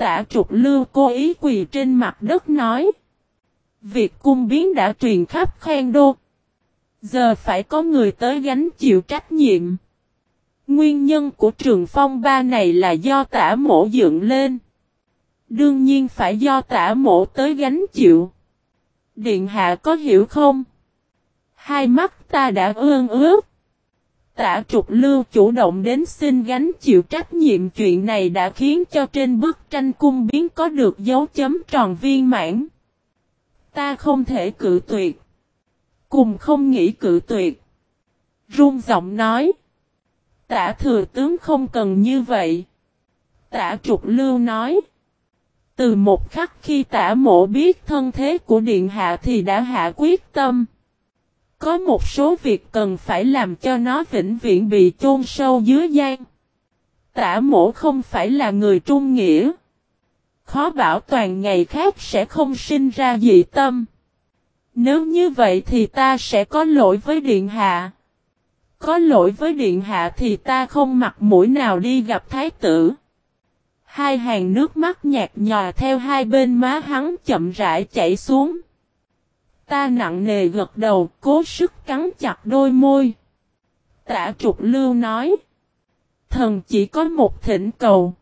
Tả trục lưu cố ý quỳ trên mặt đất nói. Việc cung biến đã truyền khắp khen đô. Giờ phải có người tới gánh chịu trách nhiệm. Nguyên nhân của trường phong ba này là do tả mổ dựng lên. Đương nhiên phải do tả mổ tới gánh chịu. Điện hạ có hiểu không? Hai mắt ta đã ương ướt. Tả trục lưu chủ động đến xin gánh chịu trách nhiệm chuyện này đã khiến cho trên bức tranh cung biến có được dấu chấm tròn viên mãn. Ta không thể cự tuyệt. Cùng không nghĩ cự tuyệt. Rung giọng nói. Tả thừa tướng không cần như vậy. Tả trục lưu nói. Từ một khắc khi tả mộ biết thân thế của điện hạ thì đã hạ quyết tâm. Có một số việc cần phải làm cho nó vĩnh viễn bị chôn sâu dưới gian. Tả mổ không phải là người trung nghĩa. Khó bảo toàn ngày khác sẽ không sinh ra dị tâm. Nếu như vậy thì ta sẽ có lỗi với Điện Hạ. Có lỗi với Điện Hạ thì ta không mặc mũi nào đi gặp Thái tử. Hai hàng nước mắt nhạt nhòa theo hai bên má hắn chậm rãi chảy xuống. Ta nặng nề gật đầu, cố sức cắn chặt đôi môi. Tả trục lưu nói. Thần chỉ có một thỉnh cầu.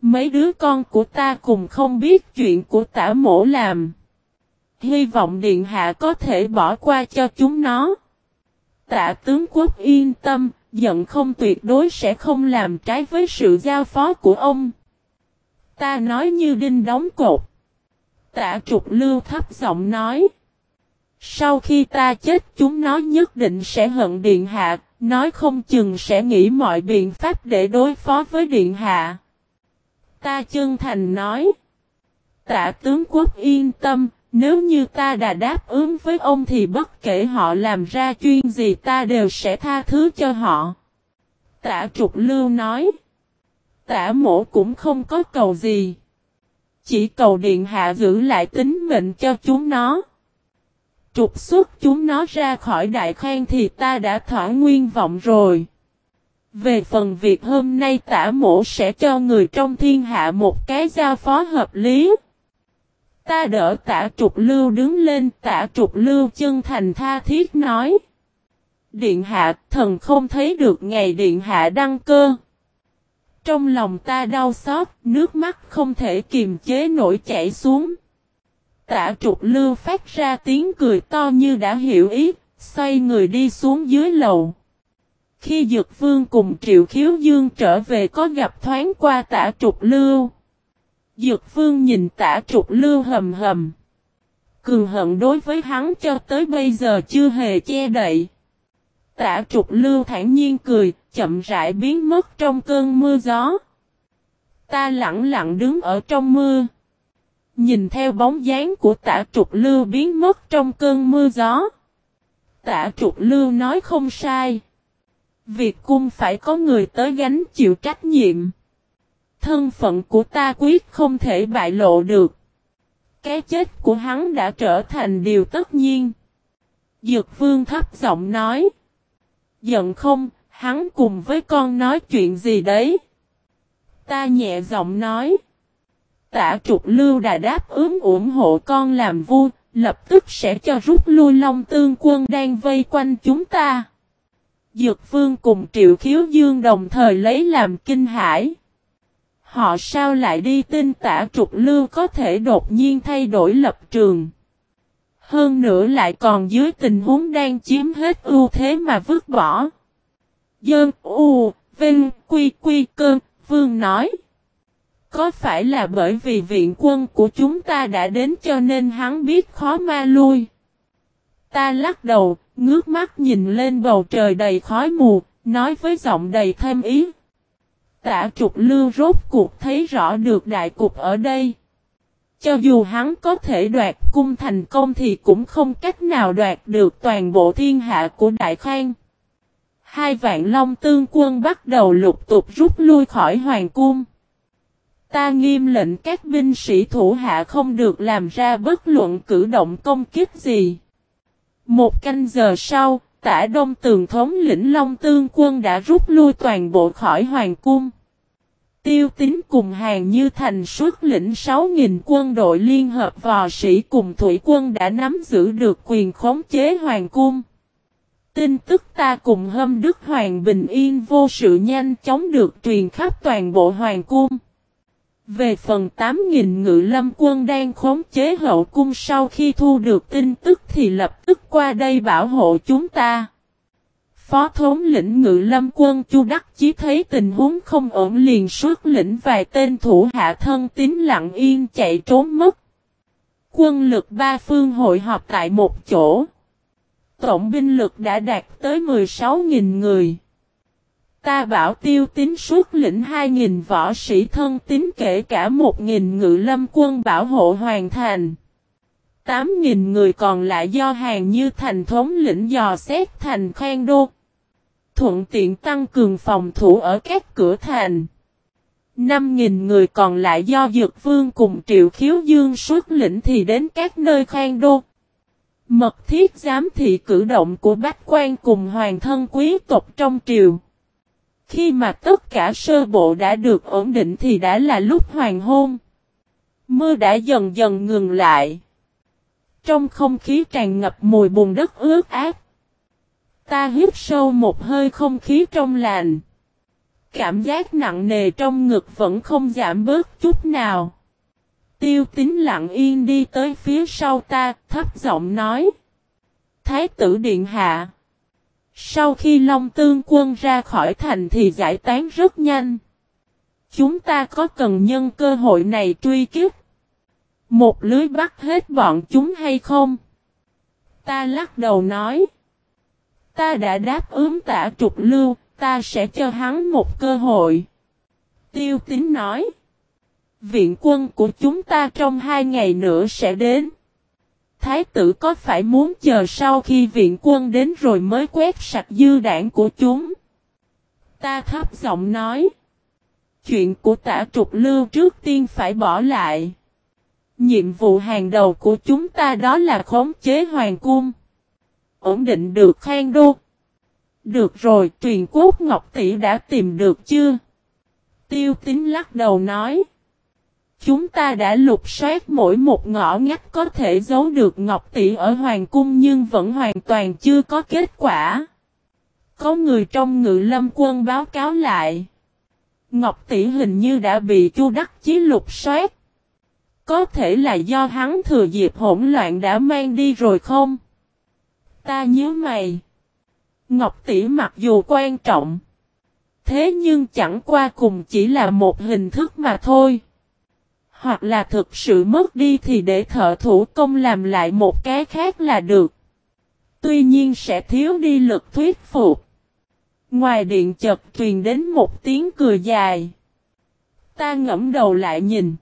Mấy đứa con của ta cùng không biết chuyện của tả mổ làm. Hy vọng Điện Hạ có thể bỏ qua cho chúng nó. Tạ tướng quốc yên tâm, giận không tuyệt đối sẽ không làm trái với sự giao phó của ông. Ta nói như đinh đóng cột. Tạ trục lưu thấp giọng nói. Sau khi ta chết chúng nó nhất định sẽ hận Điện Hạ, nói không chừng sẽ nghĩ mọi biện pháp để đối phó với Điện Hạ. Ta chân thành nói. Tạ tướng quốc yên tâm, nếu như ta đã đáp ứng với ông thì bất kể họ làm ra chuyên gì ta đều sẽ tha thứ cho họ. Tạ trục lưu nói. Tạ mổ cũng không có cầu gì. Chỉ cầu điện hạ giữ lại tính mệnh cho chúng nó. Trục xuất chúng nó ra khỏi đại khang thì ta đã thỏa nguyên vọng rồi. Về phần việc hôm nay tả mổ sẽ cho người trong thiên hạ một cái giao phó hợp lý. Ta đỡ tả trục lưu đứng lên tả trục lưu chân thành tha thiết nói. Điện hạ thần không thấy được ngày điện hạ đăng cơ. Trong lòng ta đau xót, nước mắt không thể kiềm chế nổi chảy xuống. Tả trục lưu phát ra tiếng cười to như đã hiểu ý, xoay người đi xuống dưới lầu. Khi Dược Vương cùng Triệu Khiếu Dương trở về có gặp thoáng qua tả trục lưu. Dược Vương nhìn tả trục lưu hầm hầm. Cường hận đối với hắn cho tới bây giờ chưa hề che đậy. Tả trục lưu thản nhiên cười, chậm rãi biến mất trong cơn mưa gió. Ta lặng lặng đứng ở trong mưa. Nhìn theo bóng dáng của tả trục lưu biến mất trong cơn mưa gió. Tả trục lưu nói không sai. Việc cung phải có người tới gánh chịu trách nhiệm. Thân phận của ta quyết không thể bại lộ được. Cái chết của hắn đã trở thành điều tất nhiên. Dược vương thấp giọng nói. Giận không, hắn cùng với con nói chuyện gì đấy? Ta nhẹ giọng nói. Tả trục lưu đã đáp ứng ủng hộ con làm vua, lập tức sẽ cho rút lui long tương quân đang vây quanh chúng ta. Dược vương cùng triệu khiếu dương đồng thời lấy làm kinh hãi. Họ sao lại đi tin tả trục lưu có thể đột nhiên thay đổi lập trường. Hơn nữa lại còn dưới tình huống đang chiếm hết ưu thế mà vứt bỏ. Dơn u, vinh, quy quy cơn, vương nói. Có phải là bởi vì viện quân của chúng ta đã đến cho nên hắn biết khó ma lui? Ta lắc đầu, ngước mắt nhìn lên bầu trời đầy khói mù, nói với giọng đầy thêm ý. Tả trục lưu rốt cuộc thấy rõ được đại cục ở đây. Cho dù hắn có thể đoạt cung thành công thì cũng không cách nào đoạt được toàn bộ thiên hạ của Đại Khang. Hai vạn long tương quân bắt đầu lục tục rút lui khỏi hoàng cung. Ta nghiêm lệnh các binh sĩ thủ hạ không được làm ra bất luận cử động công kích gì. Một canh giờ sau, tả đông tường thống lĩnh Long Tương quân đã rút lui toàn bộ khỏi hoàng cung. Tiêu tín cùng hàng như thành xuất lĩnh 6.000 quân đội liên hợp vò sĩ cùng thủy quân đã nắm giữ được quyền khống chế hoàng cung. Tin tức ta cùng hâm đức hoàng bình yên vô sự nhanh chóng được truyền khắp toàn bộ hoàng cung. Về phần 8.000 ngự lâm quân đang khống chế hậu cung sau khi thu được tin tức thì lập tức qua đây bảo hộ chúng ta. Phó thống lĩnh ngự lâm quân Chu Đắc Chí thấy tình huống không ổn liền xuất lĩnh vài tên thủ hạ thân tín lặng yên chạy trốn mất. Quân lực ba phương hội họp tại một chỗ. Tổng binh lực đã đạt tới 16.000 người. Ta bảo tiêu tín suốt lĩnh 2.000 võ sĩ thân tín kể cả 1.000 ngự lâm quân bảo hộ hoàn thành. 8.000 người còn lại do hàng như thành thống lĩnh dò xét thành khoan đô. Thuận tiện tăng cường phòng thủ ở các cửa thành. 5.000 người còn lại do Dược Vương cùng Triệu Khiếu Dương xuất lĩnh thì đến các nơi khoan đô. Mật thiết giám thị cử động của bách quan cùng hoàng thân quý tộc trong triều. Khi mà tất cả sơ bộ đã được ổn định thì đã là lúc hoàng hôn. Mưa đã dần dần ngừng lại. Trong không khí tràn ngập mùi bùn đất ướt át. Ta hít sâu một hơi không khí trong lành. Cảm giác nặng nề trong ngực vẫn không giảm bớt chút nào. Tiêu tính lặng yên đi tới phía sau ta, thấp giọng nói. Thái tử điện hạ. Sau khi Long Tương quân ra khỏi thành thì giải tán rất nhanh. Chúng ta có cần nhân cơ hội này truy kích? Một lưới bắt hết bọn chúng hay không? Ta lắc đầu nói. Ta đã đáp ứng tả trục lưu, ta sẽ cho hắn một cơ hội. Tiêu tín nói. Viện quân của chúng ta trong hai ngày nữa sẽ đến. Thái tử có phải muốn chờ sau khi viện quân đến rồi mới quét sạch dư đảng của chúng? Ta thấp giọng nói. Chuyện của tả trục lưu trước tiên phải bỏ lại. Nhiệm vụ hàng đầu của chúng ta đó là khống chế hoàng cung. Ổn định được khang đô. Được rồi, truyền quốc Ngọc Tỷ đã tìm được chưa? Tiêu tín lắc đầu nói. Chúng ta đã lục soát mỗi một ngõ ngách có thể giấu được Ngọc Tỷ ở Hoàng Cung nhưng vẫn hoàn toàn chưa có kết quả. Có người trong ngự lâm quân báo cáo lại. Ngọc Tỷ hình như đã bị Chu Đắc Chí lục soát. Có thể là do hắn thừa dịp hỗn loạn đã mang đi rồi không? Ta nhớ mày. Ngọc Tỷ mặc dù quan trọng. Thế nhưng chẳng qua cùng chỉ là một hình thức mà thôi. Hoặc là thực sự mất đi thì để thợ thủ công làm lại một cái khác là được. Tuy nhiên sẽ thiếu đi lực thuyết phục. Ngoài điện chợt truyền đến một tiếng cười dài. Ta ngẫm đầu lại nhìn.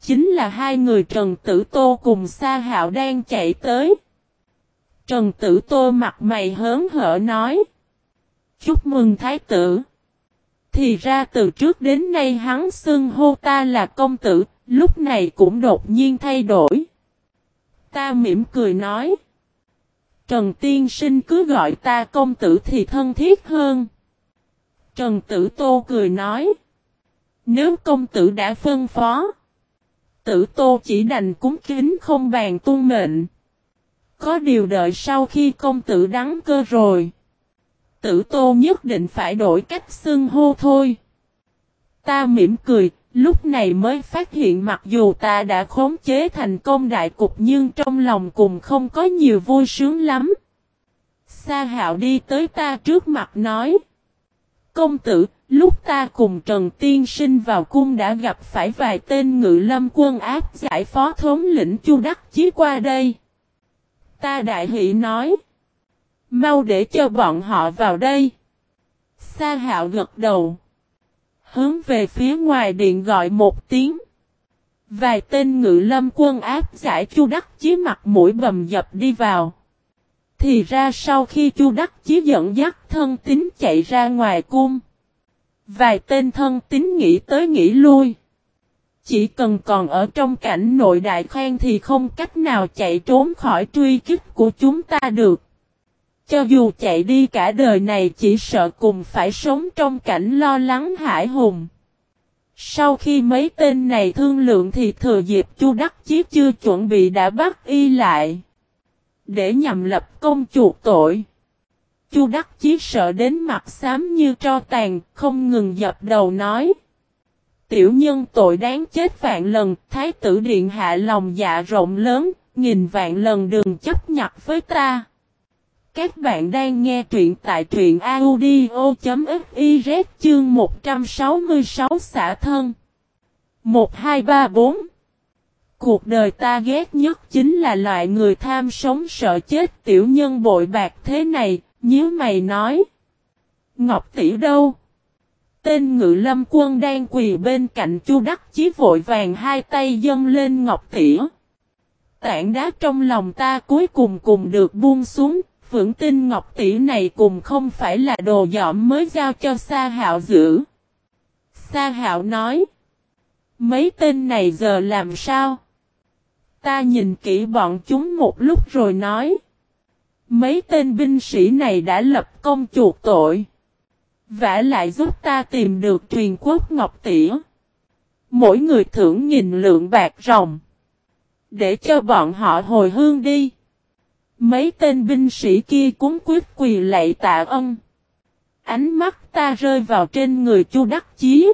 Chính là hai người Trần Tử Tô cùng Sa Hạo đang chạy tới. Trần Tử Tô mặt mày hớn hở nói. Chúc mừng Thái tử. Thì ra từ trước đến nay hắn xưng hô ta là công tử, lúc này cũng đột nhiên thay đổi. Ta mỉm cười nói. Trần Tiên Sinh cứ gọi ta công tử thì thân thiết hơn. Trần Tử Tô cười nói. Nếu công tử đã phân phó. Tử Tô chỉ đành cúng kính không bàn tuân mệnh. Có điều đợi sau khi công tử đắng cơ rồi tử tô nhất định phải đổi cách xưng hô thôi. Ta mỉm cười, lúc này mới phát hiện mặc dù ta đã khống chế thành công đại cục nhưng trong lòng cùng không có nhiều vui sướng lắm. Sa hạo đi tới ta trước mặt nói. Công tử, lúc ta cùng Trần Tiên Sinh vào cung đã gặp phải vài tên ngự lâm quân áp giải phó thống lĩnh Chu Đắc Chí qua đây. Ta đại hỷ nói. Mau để cho bọn họ vào đây. Sa hạo gật đầu. Hướng về phía ngoài điện gọi một tiếng. Vài tên ngự lâm quân áp giải chu đắc chí mặt mũi bầm dập đi vào. Thì ra sau khi chu đắc chí dẫn dắt thân tín chạy ra ngoài cung. Vài tên thân tín nghĩ tới nghĩ lui. Chỉ cần còn ở trong cảnh nội đại khoan thì không cách nào chạy trốn khỏi truy kích của chúng ta được. Cho dù chạy đi cả đời này chỉ sợ cùng phải sống trong cảnh lo lắng hải hùng. Sau khi mấy tên này thương lượng thì thừa dịp Chu Đắc Chí chưa chuẩn bị đã bắt y lại. Để nhằm lập công chuộc tội. Chu Đắc Chí sợ đến mặt xám như tro tàn, không ngừng dập đầu nói. Tiểu nhân tội đáng chết vạn lần, Thái tử Điện hạ lòng dạ rộng lớn, nghìn vạn lần đừng chấp nhặt với ta. Các bạn đang nghe truyện tại truyện audio.fiz chương 166 xả thân. 1234 Cuộc đời ta ghét nhất chính là loại người tham sống sợ chết tiểu nhân bội bạc thế này, nhíu mày nói. Ngọc tỷ đâu? Tên ngự lâm quân đang quỳ bên cạnh chu đắc chí vội vàng hai tay dâng lên ngọc tỉa. Tảng đá trong lòng ta cuối cùng cùng được buông xuống, Phượng tinh ngọc tỷ này cùng không phải là đồ dọm mới giao cho Sa Hạo giữ. Sa Hạo nói, mấy tên này giờ làm sao? Ta nhìn kỹ bọn chúng một lúc rồi nói, mấy tên binh sĩ này đã lập công chuộc tội. Vả lại giúp ta tìm được truyền quốc ngọc tỉa. Mỗi người thưởng nghìn lượng bạc rồng. Để cho bọn họ hồi hương đi. Mấy tên binh sĩ kia cúng quyết quỳ lạy tạ ân. Ánh mắt ta rơi vào trên người chu đắc chí.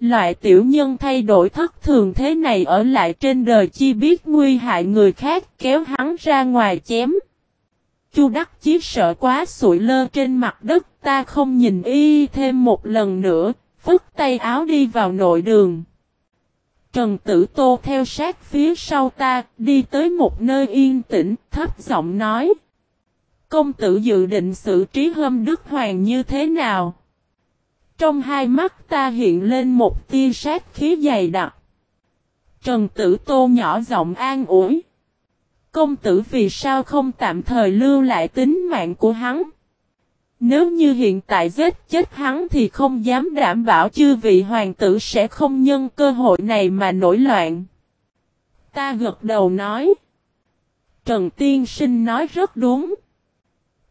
Loại tiểu nhân thay đổi thất thường thế này ở lại trên đời chi biết nguy hại người khác kéo hắn ra ngoài chém. Chu đắc chí sợ quá sụi lơ trên mặt đất ta không nhìn y thêm một lần nữa, phức tay áo đi vào nội đường. Trần Tử Tô theo sát phía sau ta, đi tới một nơi yên tĩnh, thấp giọng nói. Công tử dự định xử trí hâm Đức Hoàng như thế nào? Trong hai mắt ta hiện lên một tia sát khí dày đặc. Trần Tử Tô nhỏ giọng an ủi. Công tử vì sao không tạm thời lưu lại tính mạng của hắn? Nếu như hiện tại giết chết hắn thì không dám đảm bảo chư vị hoàng tử sẽ không nhân cơ hội này mà nổi loạn. Ta gật đầu nói. Trần Tiên Sinh nói rất đúng.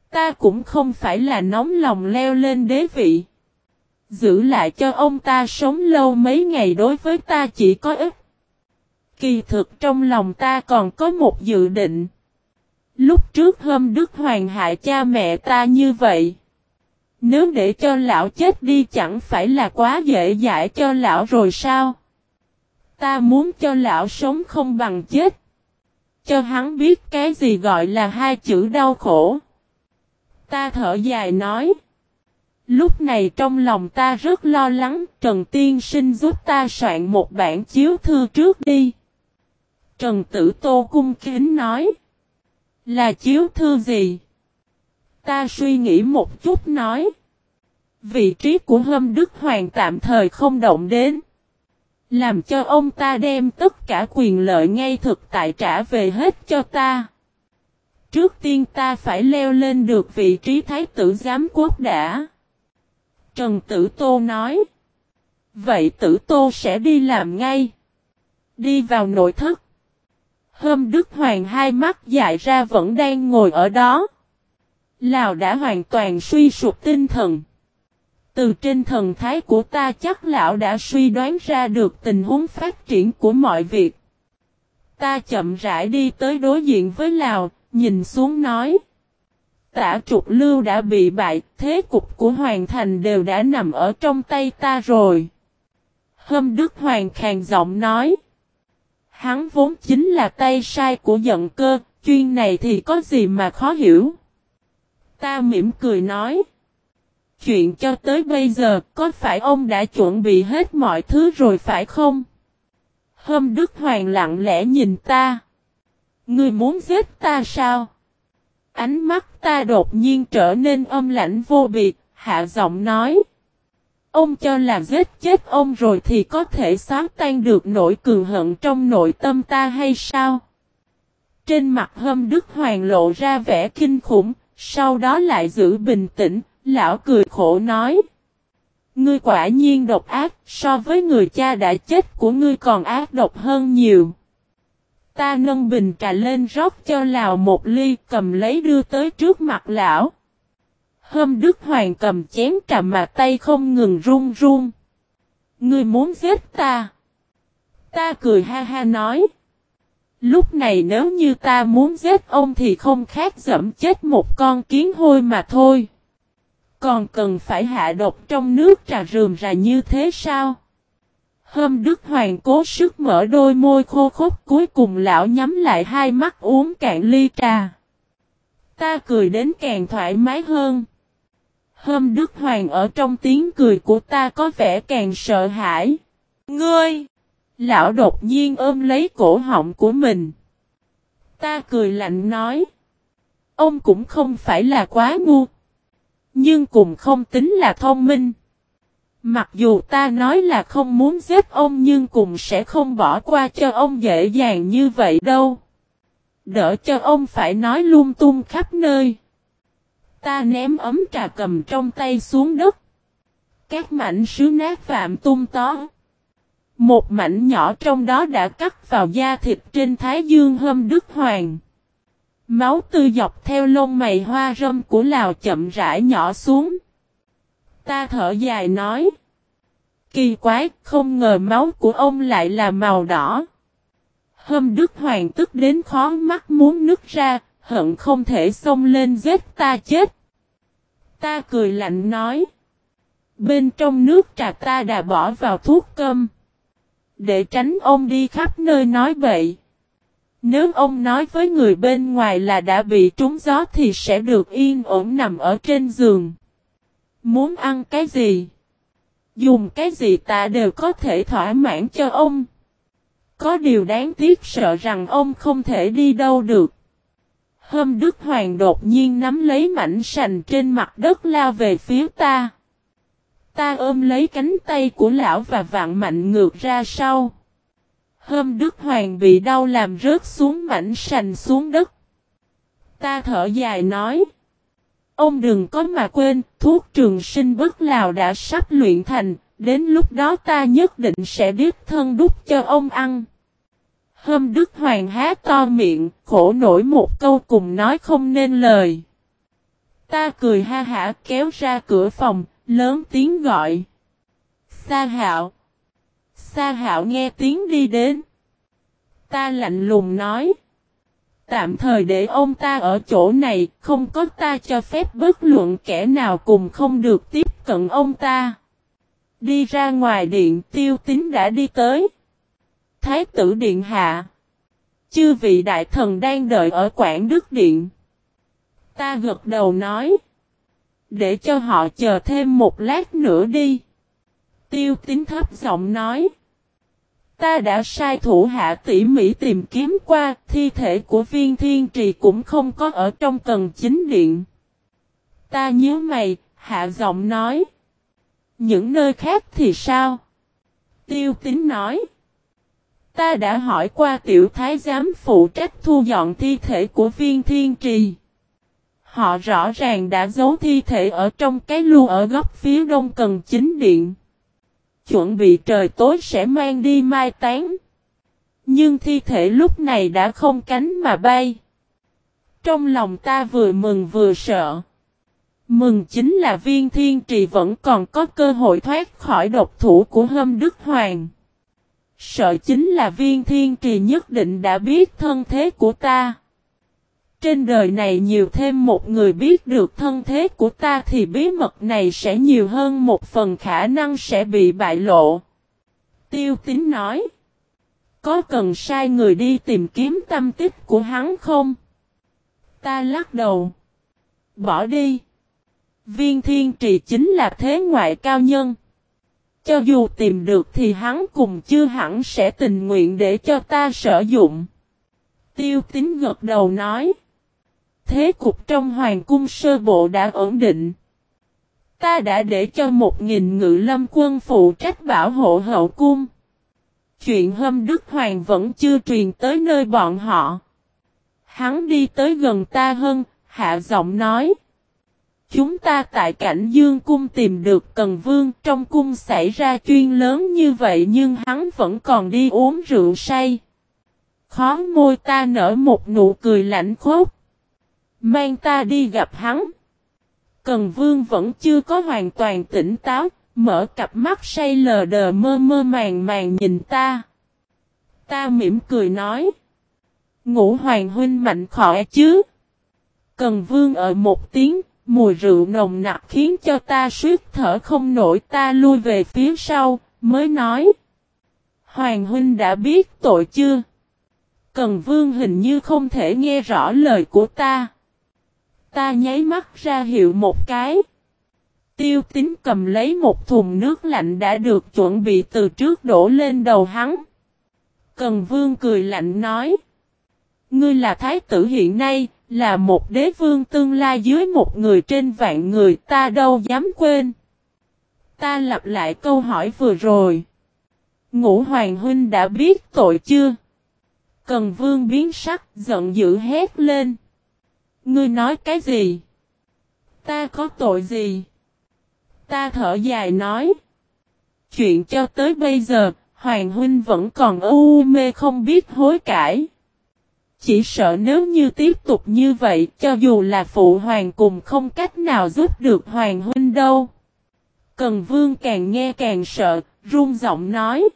Ta cũng không phải là nóng lòng leo lên đế vị. Giữ lại cho ông ta sống lâu mấy ngày đối với ta chỉ có ích. Kỳ thực trong lòng ta còn có một dự định. Lúc trước hôm Đức Hoàng hại cha mẹ ta như vậy. Nếu để cho lão chết đi chẳng phải là quá dễ dãi cho lão rồi sao? Ta muốn cho lão sống không bằng chết. Cho hắn biết cái gì gọi là hai chữ đau khổ. Ta thở dài nói. Lúc này trong lòng ta rất lo lắng, Trần Tiên Sinh giúp ta soạn một bản chiếu thư trước đi. Trần Tử Tô cung kính nói. Là chiếu thư gì? Ta suy nghĩ một chút nói. Vị trí của hâm Đức Hoàng tạm thời không động đến. Làm cho ông ta đem tất cả quyền lợi ngay thực tại trả về hết cho ta. Trước tiên ta phải leo lên được vị trí thái tử giám quốc đã. Trần Tử Tô nói. Vậy Tử Tô sẽ đi làm ngay. Đi vào nội thất. Hôm Đức Hoàng hai mắt dại ra vẫn đang ngồi ở đó. Lào đã hoàn toàn suy sụp tinh thần. Từ trên thần thái của ta chắc lão đã suy đoán ra được tình huống phát triển của mọi việc. Ta chậm rãi đi tới đối diện với Lào, nhìn xuống nói. Tả trục lưu đã bị bại, thế cục của Hoàng Thành đều đã nằm ở trong tay ta rồi. Hâm Đức Hoàng khàng giọng nói. Hắn vốn chính là tay sai của giận cơ, chuyên này thì có gì mà khó hiểu. Ta mỉm cười nói. Chuyện cho tới bây giờ, có phải ông đã chuẩn bị hết mọi thứ rồi phải không? Hâm Đức Hoàng lặng lẽ nhìn ta. Ngươi muốn giết ta sao? Ánh mắt ta đột nhiên trở nên âm lãnh vô biệt, hạ giọng nói. Ông cho là giết chết ông rồi thì có thể xóa tan được nỗi cường hận trong nội tâm ta hay sao? Trên mặt hâm Đức Hoàng lộ ra vẻ kinh khủng, sau đó lại giữ bình tĩnh, lão cười khổ nói. Ngươi quả nhiên độc ác, so với người cha đã chết của ngươi còn ác độc hơn nhiều. Ta nâng bình trà lên rót cho lão một ly cầm lấy đưa tới trước mặt lão. Hôm Đức Hoàng cầm chén trà mà tay không ngừng run run. Ngươi muốn giết ta? Ta cười ha ha nói. Lúc này nếu như ta muốn giết ông thì không khác dẫm chết một con kiến hôi mà thôi. Còn cần phải hạ độc trong nước trà rườm rà như thế sao? Hôm Đức Hoàng cố sức mở đôi môi khô khốc, cuối cùng lão nhắm lại hai mắt uống cạn ly trà. Ta cười đến càng thoải mái hơn. Hôm Đức Hoàng ở trong tiếng cười của ta có vẻ càng sợ hãi. Ngươi! Lão đột nhiên ôm lấy cổ họng của mình. Ta cười lạnh nói. Ông cũng không phải là quá ngu. Nhưng cũng không tính là thông minh. Mặc dù ta nói là không muốn giết ông nhưng cũng sẽ không bỏ qua cho ông dễ dàng như vậy đâu. Đỡ cho ông phải nói lung tung khắp nơi. Ta ném ấm trà cầm trong tay xuống đất. Các mảnh sứ nát phạm tung tó. Một mảnh nhỏ trong đó đã cắt vào da thịt trên thái dương hâm đức hoàng. Máu tư dọc theo lông mày hoa râm của Lào chậm rãi nhỏ xuống. Ta thở dài nói. Kỳ quái, không ngờ máu của ông lại là màu đỏ. Hâm Đức Hoàng tức đến khó mắt muốn nứt ra, hận không thể xông lên giết ta chết. Ta cười lạnh nói. Bên trong nước trà ta đã bỏ vào thuốc cơm. Để tránh ông đi khắp nơi nói bậy. Nếu ông nói với người bên ngoài là đã bị trúng gió thì sẽ được yên ổn nằm ở trên giường. Muốn ăn cái gì? Dùng cái gì ta đều có thể thỏa mãn cho ông. Có điều đáng tiếc sợ rằng ông không thể đi đâu được. Hôm Đức Hoàng đột nhiên nắm lấy mảnh sành trên mặt đất lao về phía ta. Ta ôm lấy cánh tay của lão và vặn mạnh ngược ra sau. Hôm Đức Hoàng bị đau làm rớt xuống mảnh sành xuống đất. Ta thở dài nói. Ông đừng có mà quên, thuốc trường sinh bất lào đã sắp luyện thành, đến lúc đó ta nhất định sẽ biết thân đúc cho ông ăn. Hôm Đức Hoàng há to miệng, khổ nổi một câu cùng nói không nên lời. Ta cười ha hả kéo ra cửa phòng, lớn tiếng gọi. Sa hạo. Sa hạo nghe tiếng đi đến. Ta lạnh lùng nói. Tạm thời để ông ta ở chỗ này, không có ta cho phép bất luận kẻ nào cùng không được tiếp cận ông ta. Đi ra ngoài điện tiêu tính đã đi tới. Thái tử điện hạ. Chư vị đại thần đang đợi ở quảng đức điện. Ta gật đầu nói. Để cho họ chờ thêm một lát nữa đi. Tiêu tính thấp giọng nói. Ta đã sai thủ hạ tỉ mỉ tìm kiếm qua, thi thể của viên thiên trì cũng không có ở trong tầng chính điện. Ta nhớ mày, hạ giọng nói. Những nơi khác thì sao? Tiêu tính nói. Ta đã hỏi qua tiểu thái giám phụ trách thu dọn thi thể của viên thiên trì. Họ rõ ràng đã giấu thi thể ở trong cái lu ở góc phía đông cần chính điện. Chuẩn bị trời tối sẽ mang đi mai tán. Nhưng thi thể lúc này đã không cánh mà bay. Trong lòng ta vừa mừng vừa sợ. Mừng chính là viên thiên trì vẫn còn có cơ hội thoát khỏi độc thủ của hâm đức hoàng. Sợ chính là viên thiên trì nhất định đã biết thân thế của ta. Trên đời này nhiều thêm một người biết được thân thế của ta thì bí mật này sẽ nhiều hơn một phần khả năng sẽ bị bại lộ. Tiêu tín nói. Có cần sai người đi tìm kiếm tâm tích của hắn không? Ta lắc đầu. Bỏ đi. Viên thiên trì chính là thế ngoại cao nhân. Cho dù tìm được thì hắn cùng chưa hẳn sẽ tình nguyện để cho ta sử dụng. Tiêu tín gật đầu nói. Thế cục trong hoàng cung sơ bộ đã ổn định. Ta đã để cho một nghìn ngự lâm quân phụ trách bảo hộ hậu cung. Chuyện hâm Đức Hoàng vẫn chưa truyền tới nơi bọn họ. Hắn đi tới gần ta hơn, hạ giọng nói. Chúng ta tại cảnh dương cung tìm được Cần Vương trong cung xảy ra chuyên lớn như vậy nhưng hắn vẫn còn đi uống rượu say. Khó môi ta nở một nụ cười lạnh khốc. Mang ta đi gặp hắn. Cần Vương vẫn chưa có hoàn toàn tỉnh táo, mở cặp mắt say lờ đờ mơ mơ màng màng nhìn ta. Ta mỉm cười nói. Ngũ hoàng huynh mạnh khỏe chứ. Cần vương ở một tiếng, mùi rượu nồng nặc khiến cho ta suýt thở không nổi ta lui về phía sau, mới nói. Hoàng huynh đã biết tội chưa? Cần vương hình như không thể nghe rõ lời của ta. Ta nháy mắt ra hiệu một cái. Tiêu tính cầm lấy một thùng nước lạnh đã được chuẩn bị từ trước đổ lên đầu hắn. Cần vương cười lạnh nói. Ngươi là thái tử hiện nay, là một đế vương tương lai dưới một người trên vạn người ta đâu dám quên. Ta lặp lại câu hỏi vừa rồi. Ngũ Hoàng Huynh đã biết tội chưa? Cần vương biến sắc, giận dữ hét lên. Ngươi nói cái gì? Ta có tội gì? Ta thở dài nói. Chuyện cho tới bây giờ, Hoàng Huynh vẫn còn u mê không biết hối cải. Chỉ sợ nếu như tiếp tục như vậy, cho dù là phụ hoàng cùng không cách nào giúp được Hoàng Huynh đâu. Cần Vương càng nghe càng sợ, run giọng nói.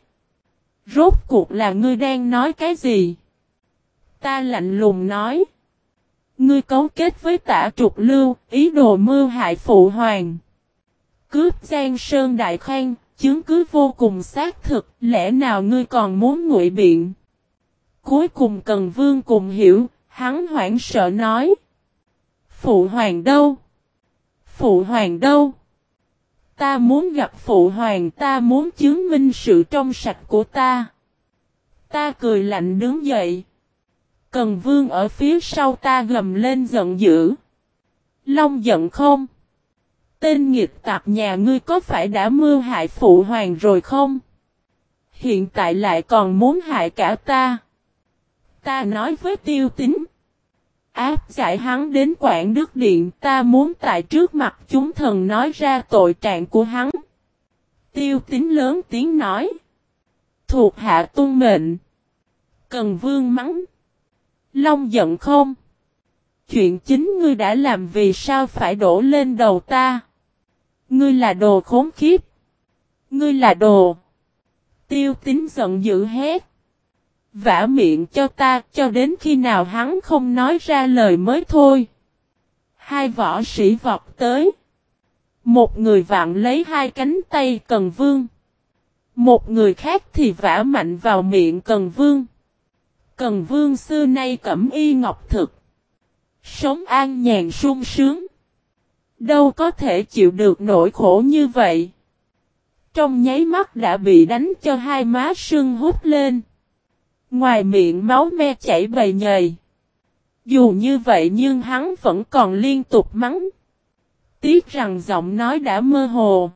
Rốt cuộc là ngươi đang nói cái gì? Ta lạnh lùng nói. Ngươi cấu kết với tả trục lưu, ý đồ mưu hại phụ hoàng. Cướp Giang Sơn Đại Khang, chứng cứ vô cùng xác thực, lẽ nào ngươi còn muốn ngụy biện? Cuối cùng Cần Vương cùng hiểu, hắn hoảng sợ nói. Phụ hoàng đâu? Phụ hoàng đâu? Ta muốn gặp phụ hoàng ta muốn chứng minh sự trong sạch của ta. Ta cười lạnh đứng dậy. Cần vương ở phía sau ta gầm lên giận dữ. Long giận không? Tên nghiệt tạp nhà ngươi có phải đã mưu hại phụ hoàng rồi không? Hiện tại lại còn muốn hại cả ta. Ta nói với tiêu tính. Áp giải hắn đến Quảng Đức Điện, ta muốn tại trước mặt chúng thần nói ra tội trạng của hắn. Tiêu tính lớn tiếng nói. Thuộc hạ tuân mệnh. Cần vương mắng. Long giận không? Chuyện chính ngươi đã làm vì sao phải đổ lên đầu ta? Ngươi là đồ khốn khiếp. Ngươi là đồ. Tiêu tính giận dữ hết. Vả miệng cho ta, cho đến khi nào hắn không nói ra lời mới thôi. Hai võ sĩ vọt tới. Một người vặn lấy hai cánh tay cần vương. Một người khác thì vả mạnh vào miệng cần vương. Cần vương xưa nay cẩm y ngọc thực. Sống an nhàn sung sướng. Đâu có thể chịu được nỗi khổ như vậy. Trong nháy mắt đã bị đánh cho hai má sưng hút lên. Ngoài miệng máu me chảy bầy nhầy. Dù như vậy nhưng hắn vẫn còn liên tục mắng. Tiếc rằng giọng nói đã mơ hồ.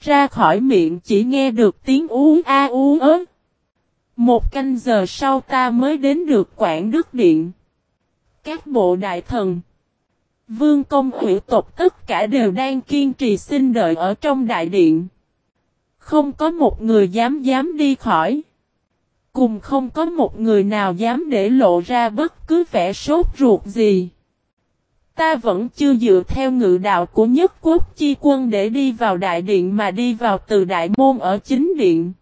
Ra khỏi miệng chỉ nghe được tiếng ú a ú ớ. Một canh giờ sau ta mới đến được Quảng Đức Điện. Các bộ đại thần. Vương công hữu tộc tất cả đều đang kiên trì xin đợi ở trong đại điện. Không có một người dám dám đi khỏi. Cùng không có một người nào dám để lộ ra bất cứ vẻ sốt ruột gì. Ta vẫn chưa dựa theo ngự đạo của nhất quốc chi quân để đi vào đại điện mà đi vào từ đại môn ở chính điện.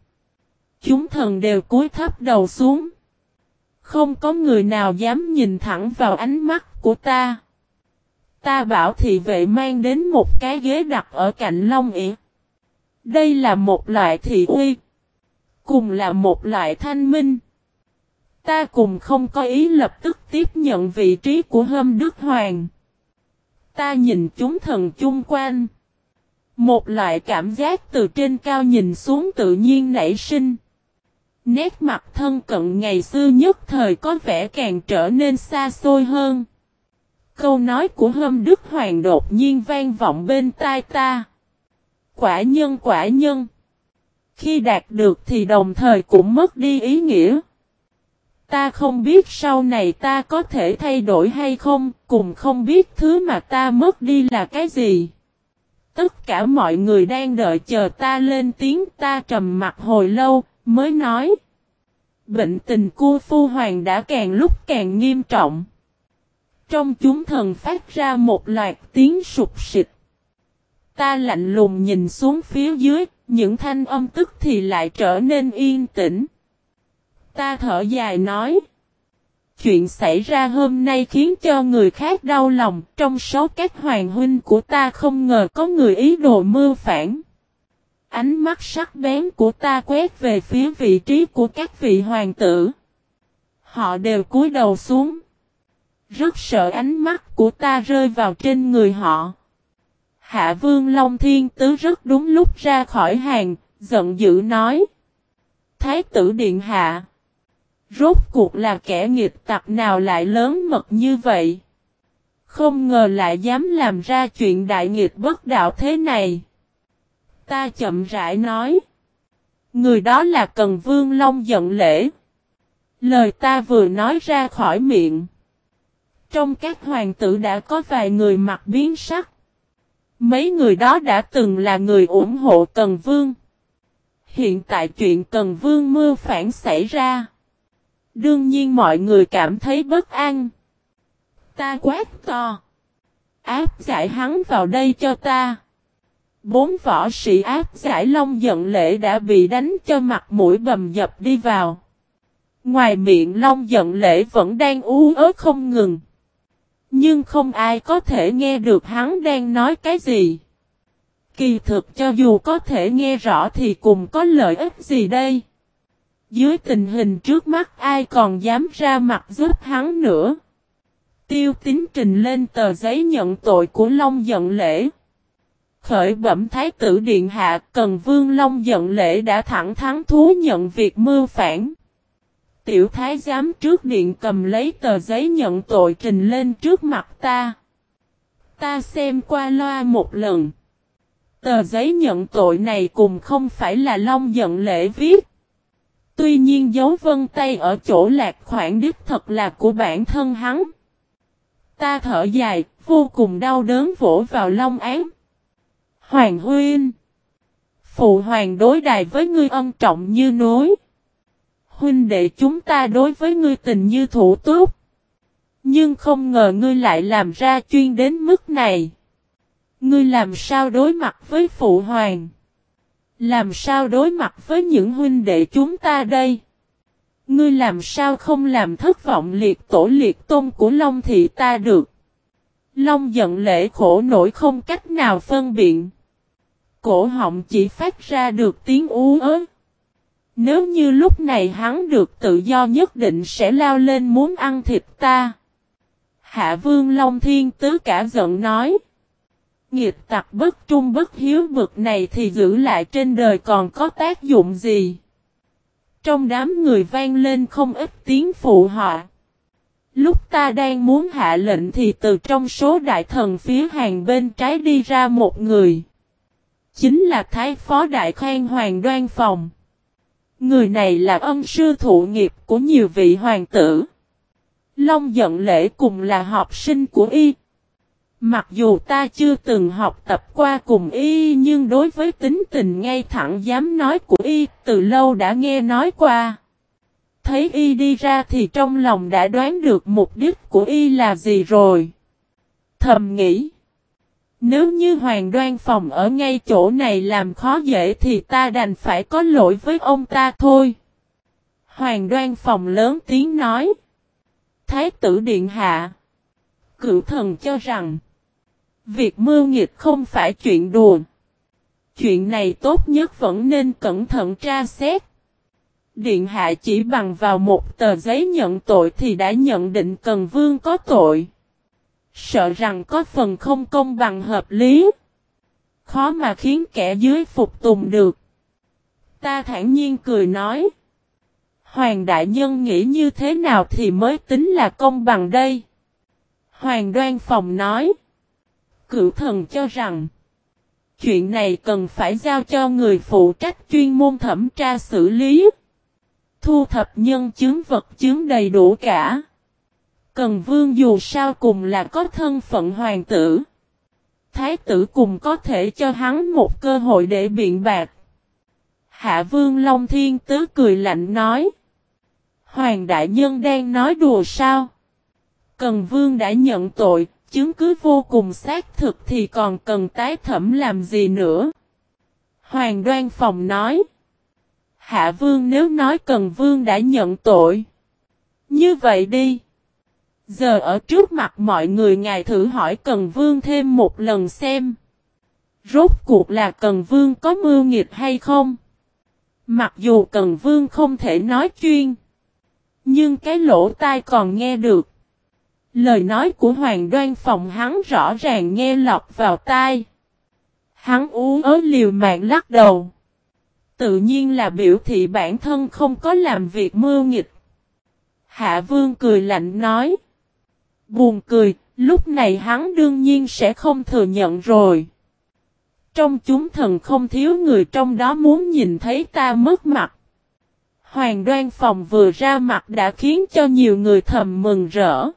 Chúng thần đều cúi thấp đầu xuống. Không có người nào dám nhìn thẳng vào ánh mắt của ta. Ta bảo thị vệ mang đến một cái ghế đặt ở cạnh Long ỉ. Đây là một loại thị uy. Cùng là một loại thanh minh. Ta cùng không có ý lập tức tiếp nhận vị trí của hâm Đức Hoàng. Ta nhìn chúng thần chung quanh. Một loại cảm giác từ trên cao nhìn xuống tự nhiên nảy sinh. Nét mặt thân cận ngày xưa nhất thời có vẻ càng trở nên xa xôi hơn. Câu nói của hâm Đức Hoàng đột nhiên vang vọng bên tai ta. Quả nhân quả nhân. Khi đạt được thì đồng thời cũng mất đi ý nghĩa. Ta không biết sau này ta có thể thay đổi hay không, cùng không biết thứ mà ta mất đi là cái gì. Tất cả mọi người đang đợi chờ ta lên tiếng ta trầm mặt hồi lâu, mới nói. Bệnh tình của phu hoàng đã càng lúc càng nghiêm trọng. Trong chúng thần phát ra một loạt tiếng sụp xịt. Ta lạnh lùng nhìn xuống phía dưới, những thanh âm tức thì lại trở nên yên tĩnh. Ta thở dài nói. Chuyện xảy ra hôm nay khiến cho người khác đau lòng, trong số các hoàng huynh của ta không ngờ có người ý đồ mưu phản. Ánh mắt sắc bén của ta quét về phía vị trí của các vị hoàng tử. Họ đều cúi đầu xuống. Rất sợ ánh mắt của ta rơi vào trên người họ. Hạ vương Long Thiên Tứ rất đúng lúc ra khỏi hàng, giận dữ nói. Thái tử Điện Hạ. Rốt cuộc là kẻ nghịch tặc nào lại lớn mật như vậy? Không ngờ lại dám làm ra chuyện đại nghịch bất đạo thế này. Ta chậm rãi nói. Người đó là Cần Vương Long giận lễ. Lời ta vừa nói ra khỏi miệng. Trong các hoàng tử đã có vài người mặt biến sắc. Mấy người đó đã từng là người ủng hộ Cần Vương. Hiện tại chuyện Cần Vương mưa phản xảy ra. Đương nhiên mọi người cảm thấy bất an. Ta quát to. Áp giải hắn vào đây cho ta. Bốn võ sĩ áp giải long giận lễ đã bị đánh cho mặt mũi bầm dập đi vào. Ngoài miệng long giận lễ vẫn đang ú ớ không ngừng. Nhưng không ai có thể nghe được hắn đang nói cái gì. Kỳ thực cho dù có thể nghe rõ thì cùng có lợi ích gì đây. Dưới tình hình trước mắt ai còn dám ra mặt giúp hắn nữa. Tiêu tín trình lên tờ giấy nhận tội của Long giận lễ. Khởi bẩm thái tử điện hạ, cần vương Long giận lễ đã thẳng thắn thú nhận việc mưu phản. Tiểu thái giám trước điện cầm lấy tờ giấy nhận tội trình lên trước mặt ta. Ta xem qua loa một lần. Tờ giấy nhận tội này cùng không phải là Long giận lễ viết. Tuy nhiên dấu vân tay ở chỗ lạc khoảng đích thật là của bản thân hắn. Ta thở dài, vô cùng đau đớn vỗ vào Long án. Hoàng huynh. Phụ hoàng đối đài với ngươi ân trọng như núi huynh đệ chúng ta đối với ngươi tình như thủ tốt. Nhưng không ngờ ngươi lại làm ra chuyên đến mức này. Ngươi làm sao đối mặt với phụ hoàng? Làm sao đối mặt với những huynh đệ chúng ta đây? Ngươi làm sao không làm thất vọng liệt tổ liệt tôn của Long thị ta được? Long giận lễ khổ nổi không cách nào phân biện. Cổ họng chỉ phát ra được tiếng ú ớt. Nếu như lúc này hắn được tự do nhất định sẽ lao lên muốn ăn thịt ta. Hạ vương Long Thiên Tứ cả giận nói. Nghiệp tặc bất trung bất hiếu vực này thì giữ lại trên đời còn có tác dụng gì? Trong đám người vang lên không ít tiếng phụ họ. Lúc ta đang muốn hạ lệnh thì từ trong số đại thần phía hàng bên trái đi ra một người. Chính là Thái Phó Đại khang Hoàng Đoan Phòng. Người này là ân sư thụ nghiệp của nhiều vị hoàng tử. Long giận lễ cùng là học sinh của y. Mặc dù ta chưa từng học tập qua cùng y, nhưng đối với tính tình ngay thẳng dám nói của y, từ lâu đã nghe nói qua. Thấy y đi ra thì trong lòng đã đoán được mục đích của y là gì rồi. Thầm nghĩ. Nếu như hoàng đoan phòng ở ngay chỗ này làm khó dễ thì ta đành phải có lỗi với ông ta thôi. Hoàng đoan phòng lớn tiếng nói. Thái tử điện hạ. Cựu thần cho rằng. Việc mưu nghịch không phải chuyện đùa. Chuyện này tốt nhất vẫn nên cẩn thận tra xét. Điện hạ chỉ bằng vào một tờ giấy nhận tội thì đã nhận định Cần Vương có tội. Sợ rằng có phần không công bằng hợp lý. Khó mà khiến kẻ dưới phục tùng được. Ta thản nhiên cười nói. Hoàng đại nhân nghĩ như thế nào thì mới tính là công bằng đây? Hoàng đoan phòng nói. Cựu thần cho rằng. Chuyện này cần phải giao cho người phụ trách chuyên môn thẩm tra xử lý. Thu thập nhân chứng vật chứng đầy đủ cả. Cần vương dù sao cùng là có thân phận hoàng tử. Thái tử cùng có thể cho hắn một cơ hội để biện bạc. Hạ vương Long Thiên Tứ cười lạnh nói. Hoàng đại nhân đang nói đùa sao? Cần vương đã nhận tội, chứng cứ vô cùng xác thực thì còn cần tái thẩm làm gì nữa. Hoàng đoan phòng nói. Hạ vương nếu nói cần vương đã nhận tội. Như vậy đi. Giờ ở trước mặt mọi người ngài thử hỏi Cần Vương thêm một lần xem. Rốt cuộc là Cần Vương có mưu nghiệp hay không? Mặc dù Cần Vương không thể nói chuyên. Nhưng cái lỗ tai còn nghe được. Lời nói của Hoàng Đoan Phòng hắn rõ ràng nghe lọt vào tai. Hắn ú ớ liều mạng lắc đầu. Tự nhiên là biểu thị bản thân không có làm việc mưu nghịch. Hạ Vương cười lạnh nói. Buồn cười, lúc này hắn đương nhiên sẽ không thừa nhận rồi. Trong chúng thần không thiếu người trong đó muốn nhìn thấy ta mất mặt. Hoàng đoan phòng vừa ra mặt đã khiến cho nhiều người thầm mừng rỡ.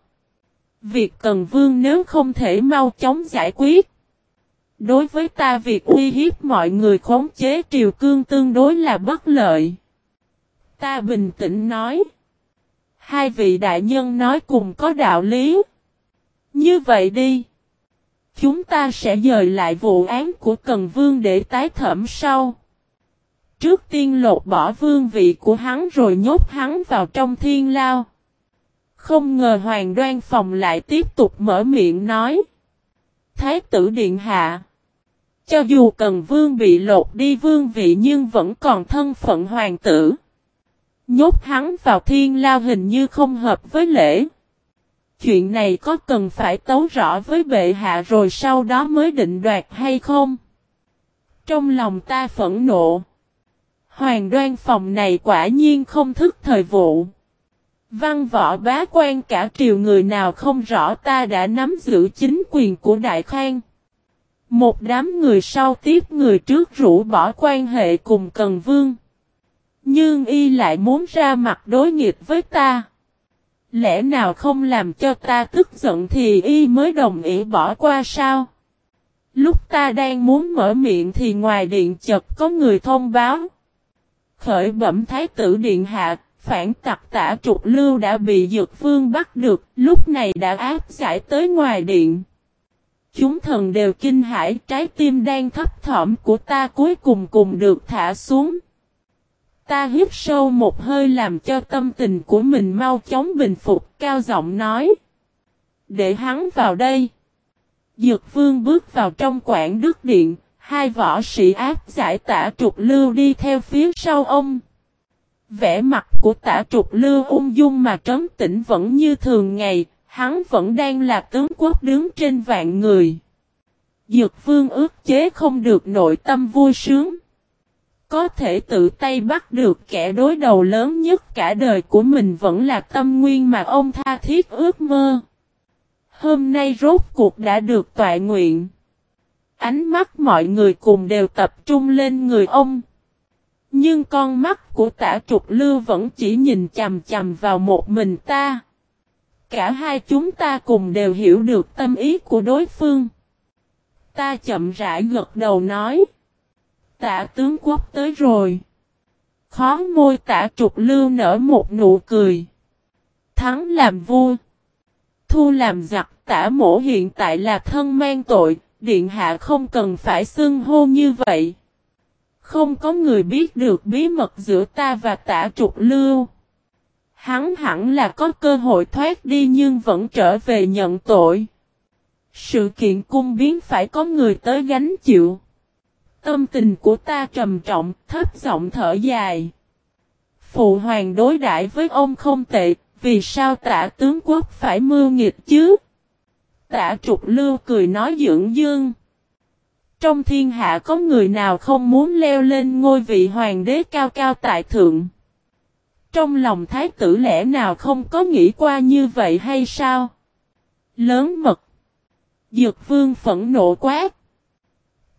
Việc cần vương nếu không thể mau chóng giải quyết. Đối với ta việc uy hiếp mọi người khống chế triều cương tương đối là bất lợi. Ta bình tĩnh nói. Hai vị đại nhân nói cùng có đạo lý. Như vậy đi. Chúng ta sẽ dời lại vụ án của Cần Vương để tái thẩm sau. Trước tiên lột bỏ vương vị của hắn rồi nhốt hắn vào trong thiên lao. Không ngờ Hoàng Đoan Phòng lại tiếp tục mở miệng nói. Thái tử Điện Hạ. Cho dù Cần Vương bị lột đi vương vị nhưng vẫn còn thân phận hoàng tử. Nhốt hắn vào thiên lao hình như không hợp với lễ. Chuyện này có cần phải tấu rõ với bệ hạ rồi sau đó mới định đoạt hay không? Trong lòng ta phẫn nộ. Hoàng đoan phòng này quả nhiên không thức thời vụ. Văn võ bá quan cả triều người nào không rõ ta đã nắm giữ chính quyền của Đại Khang. Một đám người sau tiếp người trước rủ bỏ quan hệ cùng Cần Vương. Nhưng y lại muốn ra mặt đối nghịch với ta. Lẽ nào không làm cho ta tức giận thì y mới đồng ý bỏ qua sao? Lúc ta đang muốn mở miệng thì ngoài điện chật có người thông báo. Khởi bẩm thái tử điện hạ, phản tặc tả trục lưu đã bị dược vương bắt được, lúc này đã áp giải tới ngoài điện. Chúng thần đều kinh hãi trái tim đang thấp thỏm của ta cuối cùng cùng được thả xuống. Ta hít sâu một hơi làm cho tâm tình của mình mau chóng bình phục, cao giọng nói. Để hắn vào đây. Dược vương bước vào trong quảng đức điện, hai võ sĩ áp giải tả trục lưu đi theo phía sau ông. Vẻ mặt của tả trục lưu ung dung mà trấn tĩnh vẫn như thường ngày, hắn vẫn đang là tướng quốc đứng trên vạn người. Dược vương ước chế không được nội tâm vui sướng. Có thể tự tay bắt được kẻ đối đầu lớn nhất cả đời của mình vẫn là tâm nguyên mà ông tha thiết ước mơ. Hôm nay rốt cuộc đã được tọa nguyện. Ánh mắt mọi người cùng đều tập trung lên người ông. Nhưng con mắt của tả trục lưu vẫn chỉ nhìn chầm chầm vào một mình ta. Cả hai chúng ta cùng đều hiểu được tâm ý của đối phương. Ta chậm rãi gật đầu nói tả tướng quốc tới rồi. Khó môi tả trục lưu nở một nụ cười. Thắng làm vua. Thu làm giặc tả mổ hiện tại là thân mang tội, điện hạ không cần phải xưng hô như vậy. Không có người biết được bí mật giữa ta và tả trục lưu. Hắn hẳn là có cơ hội thoát đi nhưng vẫn trở về nhận tội. Sự kiện cung biến phải có người tới gánh chịu. Tâm tình của ta trầm trọng, thấp giọng thở dài. Phụ hoàng đối đãi với ông không tệ, vì sao tả tướng quốc phải mưu nghịch chứ? Tả trục lưu cười nói dưỡng dương. Trong thiên hạ có người nào không muốn leo lên ngôi vị hoàng đế cao cao tại thượng? Trong lòng thái tử lẽ nào không có nghĩ qua như vậy hay sao? Lớn mật. Dược vương phẫn nộ quát.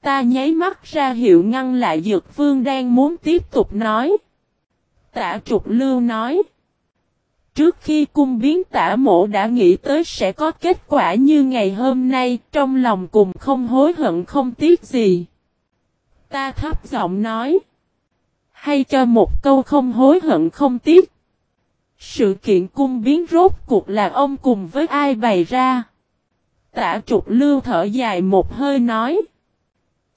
Ta nháy mắt ra hiệu ngăn lại Dược Vương đang muốn tiếp tục nói. Tả trục lưu nói. Trước khi cung biến tả mộ đã nghĩ tới sẽ có kết quả như ngày hôm nay, trong lòng cùng không hối hận không tiếc gì. Ta thấp giọng nói. Hay cho một câu không hối hận không tiếc. Sự kiện cung biến rốt cuộc là ông cùng với ai bày ra. Tả trục lưu thở dài một hơi nói.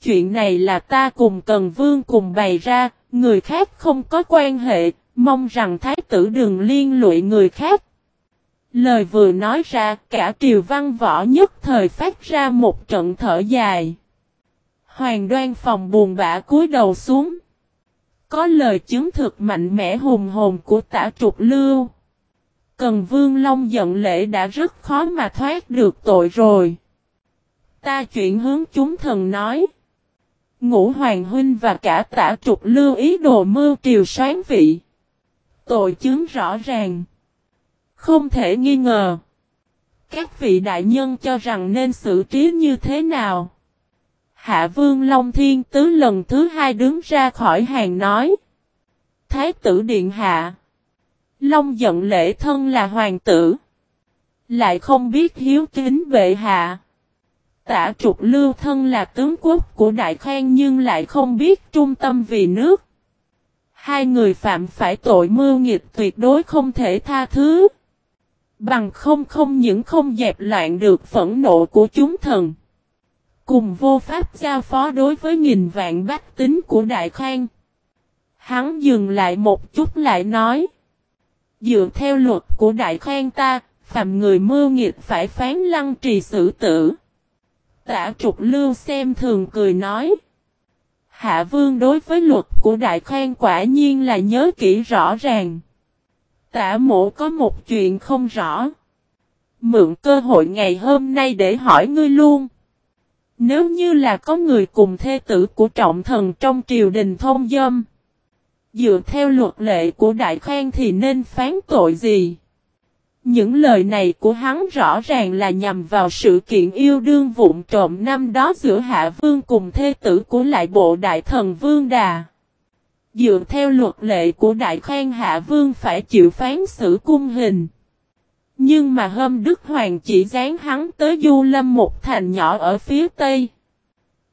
Chuyện này là ta cùng Cần Vương cùng bày ra, người khác không có quan hệ, mong rằng thái tử đừng liên lụy người khác. Lời vừa nói ra, cả triều văn võ nhất thời phát ra một trận thở dài. Hoàng đoan phòng buồn bã cúi đầu xuống. Có lời chứng thực mạnh mẽ hùng hồn của tả trục lưu. Cần vương long giận lễ đã rất khó mà thoát được tội rồi. Ta chuyển hướng chúng thần nói. Ngũ Hoàng Huynh và cả tả trục lưu ý đồ mưu triều sáng vị. Tội chứng rõ ràng. Không thể nghi ngờ. Các vị đại nhân cho rằng nên xử trí như thế nào? Hạ Vương Long Thiên Tứ lần thứ hai đứng ra khỏi hàng nói. Thái tử Điện Hạ. Long giận lễ thân là hoàng tử. Lại không biết hiếu kính bệ hạ. Tả trục lưu thân là tướng quốc của Đại Khang nhưng lại không biết trung tâm vì nước. Hai người phạm phải tội mưu nghịch tuyệt đối không thể tha thứ. Bằng không không những không dẹp loạn được phẫn nộ của chúng thần. Cùng vô pháp giao phó đối với nghìn vạn bách tính của Đại Khang. Hắn dừng lại một chút lại nói. Dựa theo luật của Đại Khang ta, phạm người mưu nghịch phải phán lăng trì xử tử. Tả trục lưu xem thường cười nói. Hạ vương đối với luật của Đại Khang quả nhiên là nhớ kỹ rõ ràng. Tả mộ có một chuyện không rõ. Mượn cơ hội ngày hôm nay để hỏi ngươi luôn. Nếu như là có người cùng thê tử của trọng thần trong triều đình thông dâm. Dựa theo luật lệ của Đại Khang thì nên phán tội gì? Những lời này của hắn rõ ràng là nhằm vào sự kiện yêu đương vụn trộm năm đó giữa Hạ Vương cùng thê tử của lại bộ Đại Thần Vương Đà. Dựa theo luật lệ của Đại Khang Hạ Vương phải chịu phán xử cung hình. Nhưng mà hôm Đức Hoàng chỉ dán hắn tới Du Lâm một thành nhỏ ở phía Tây.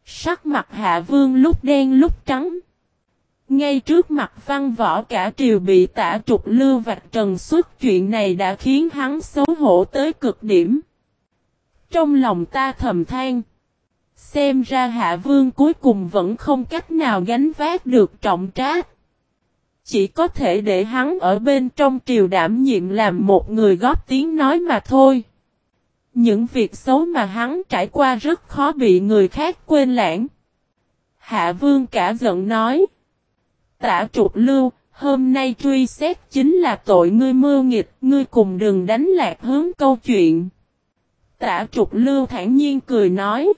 Sắc mặt Hạ Vương lúc đen lúc trắng. Ngay trước mặt văn võ cả triều bị tả trục lưu vạch trần suốt chuyện này đã khiến hắn xấu hổ tới cực điểm. Trong lòng ta thầm than. Xem ra hạ vương cuối cùng vẫn không cách nào gánh vác được trọng trách. Chỉ có thể để hắn ở bên trong triều đảm nhiệm làm một người góp tiếng nói mà thôi. Những việc xấu mà hắn trải qua rất khó bị người khác quên lãng. Hạ vương cả giận nói. Tả trục lưu, hôm nay truy xét chính là tội ngươi mưu nghịch, ngươi cùng đừng đánh lạc hướng câu chuyện. Tả trục lưu thản nhiên cười nói.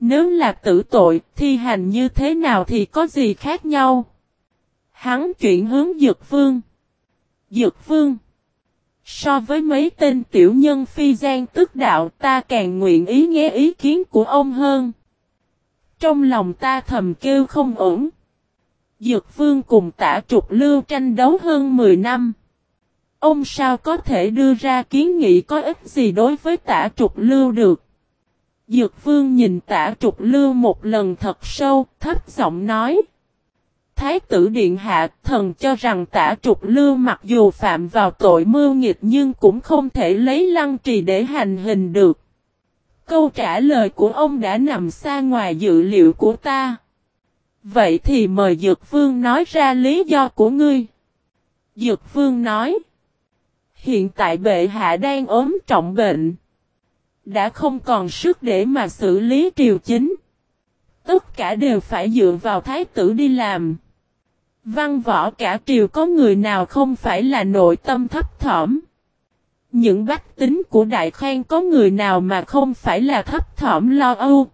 Nếu là tử tội, thi hành như thế nào thì có gì khác nhau? Hắn chuyển hướng Dược Vương. Dược Vương. So với mấy tên tiểu nhân phi gian tức đạo ta càng nguyện ý nghe ý kiến của ông hơn. Trong lòng ta thầm kêu không ổn. Dược Vương cùng tả trục lưu tranh đấu hơn 10 năm. Ông sao có thể đưa ra kiến nghị có ích gì đối với tả trục lưu được? Dược Vương nhìn tả trục lưu một lần thật sâu, thấp giọng nói. Thái tử Điện Hạ thần cho rằng tả trục lưu mặc dù phạm vào tội mưu nghịch nhưng cũng không thể lấy lăng trì để hành hình được. Câu trả lời của ông đã nằm xa ngoài dự liệu của ta. Vậy thì mời Dược Vương nói ra lý do của ngươi. Dược Vương nói. Hiện tại bệ hạ đang ốm trọng bệnh. Đã không còn sức để mà xử lý triều chính. Tất cả đều phải dựa vào thái tử đi làm. Văn võ cả triều có người nào không phải là nội tâm thấp thỏm. Những bách tính của Đại Khang có người nào mà không phải là thấp thỏm lo âu.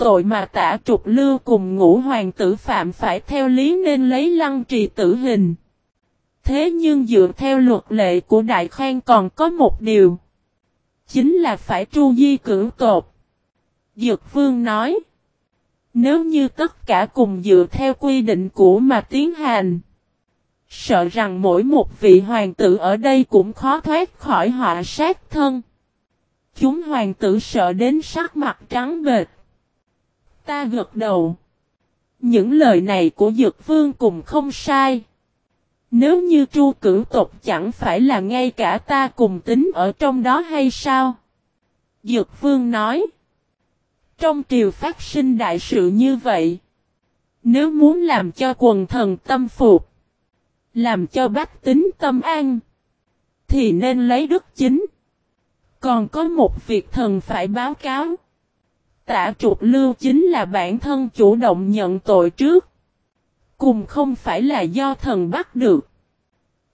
Tội mà tả trục lưu cùng ngũ hoàng tử phạm phải theo lý nên lấy lăng trì tử hình. Thế nhưng dựa theo luật lệ của Đại Khoan còn có một điều. Chính là phải tru di cử tột. Dược vương nói. Nếu như tất cả cùng dựa theo quy định của mà tiến hành. Sợ rằng mỗi một vị hoàng tử ở đây cũng khó thoát khỏi họa sát thân. Chúng hoàng tử sợ đến sắc mặt trắng bệt. Ta gật đầu. Những lời này của Dược Vương cùng không sai. Nếu như tru cử tộc chẳng phải là ngay cả ta cùng tính ở trong đó hay sao? Dược vương nói. Trong triều phát sinh đại sự như vậy. Nếu muốn làm cho quần thần tâm phục. Làm cho bách tính tâm an. Thì nên lấy đức chính. Còn có một việc thần phải báo cáo. Tả trục lưu chính là bản thân chủ động nhận tội trước. Cùng không phải là do thần bắt được.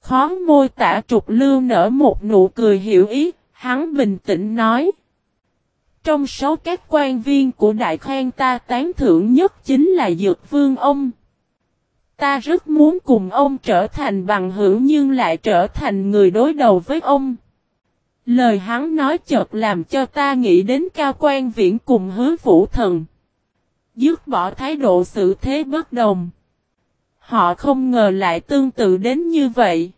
Khó môi tả trục lưu nở một nụ cười hiểu ý, hắn bình tĩnh nói. Trong số các quan viên của Đại khoan ta tán thưởng nhất chính là Dược Vương ông. Ta rất muốn cùng ông trở thành bằng hữu nhưng lại trở thành người đối đầu với ông. Lời hắn nói chợt làm cho ta nghĩ đến cao quan viễn cùng hứa vũ thần. Dứt bỏ thái độ sự thế bất đồng. Họ không ngờ lại tương tự đến như vậy.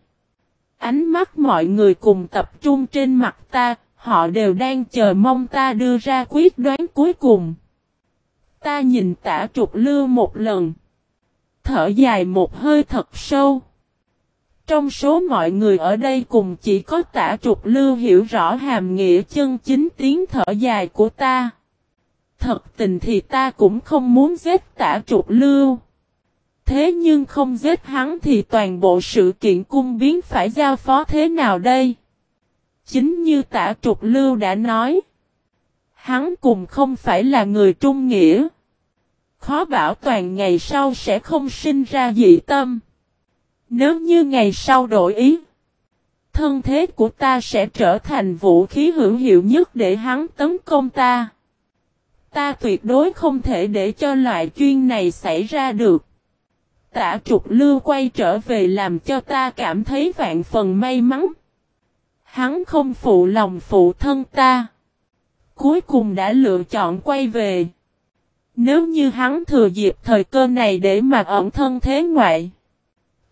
Ánh mắt mọi người cùng tập trung trên mặt ta, họ đều đang chờ mong ta đưa ra quyết đoán cuối cùng. Ta nhìn tả trục lưu một lần. Thở dài một hơi thật sâu. Trong số mọi người ở đây cùng chỉ có tả trục lưu hiểu rõ hàm nghĩa chân chính tiếng thở dài của ta. Thật tình thì ta cũng không muốn giết tả trục lưu. Thế nhưng không giết hắn thì toàn bộ sự kiện cung biến phải giao phó thế nào đây? Chính như tả trục lưu đã nói. Hắn cùng không phải là người trung nghĩa. Khó bảo toàn ngày sau sẽ không sinh ra dị tâm. Nếu như ngày sau đổi ý. Thân thế của ta sẽ trở thành vũ khí hữu hiệu nhất để hắn tấn công ta. Ta tuyệt đối không thể để cho loại chuyên này xảy ra được. Tả trục lưu quay trở về làm cho ta cảm thấy vạn phần may mắn. Hắn không phụ lòng phụ thân ta. Cuối cùng đã lựa chọn quay về. Nếu như hắn thừa dịp thời cơ này để mà ẩn thân thế ngoại.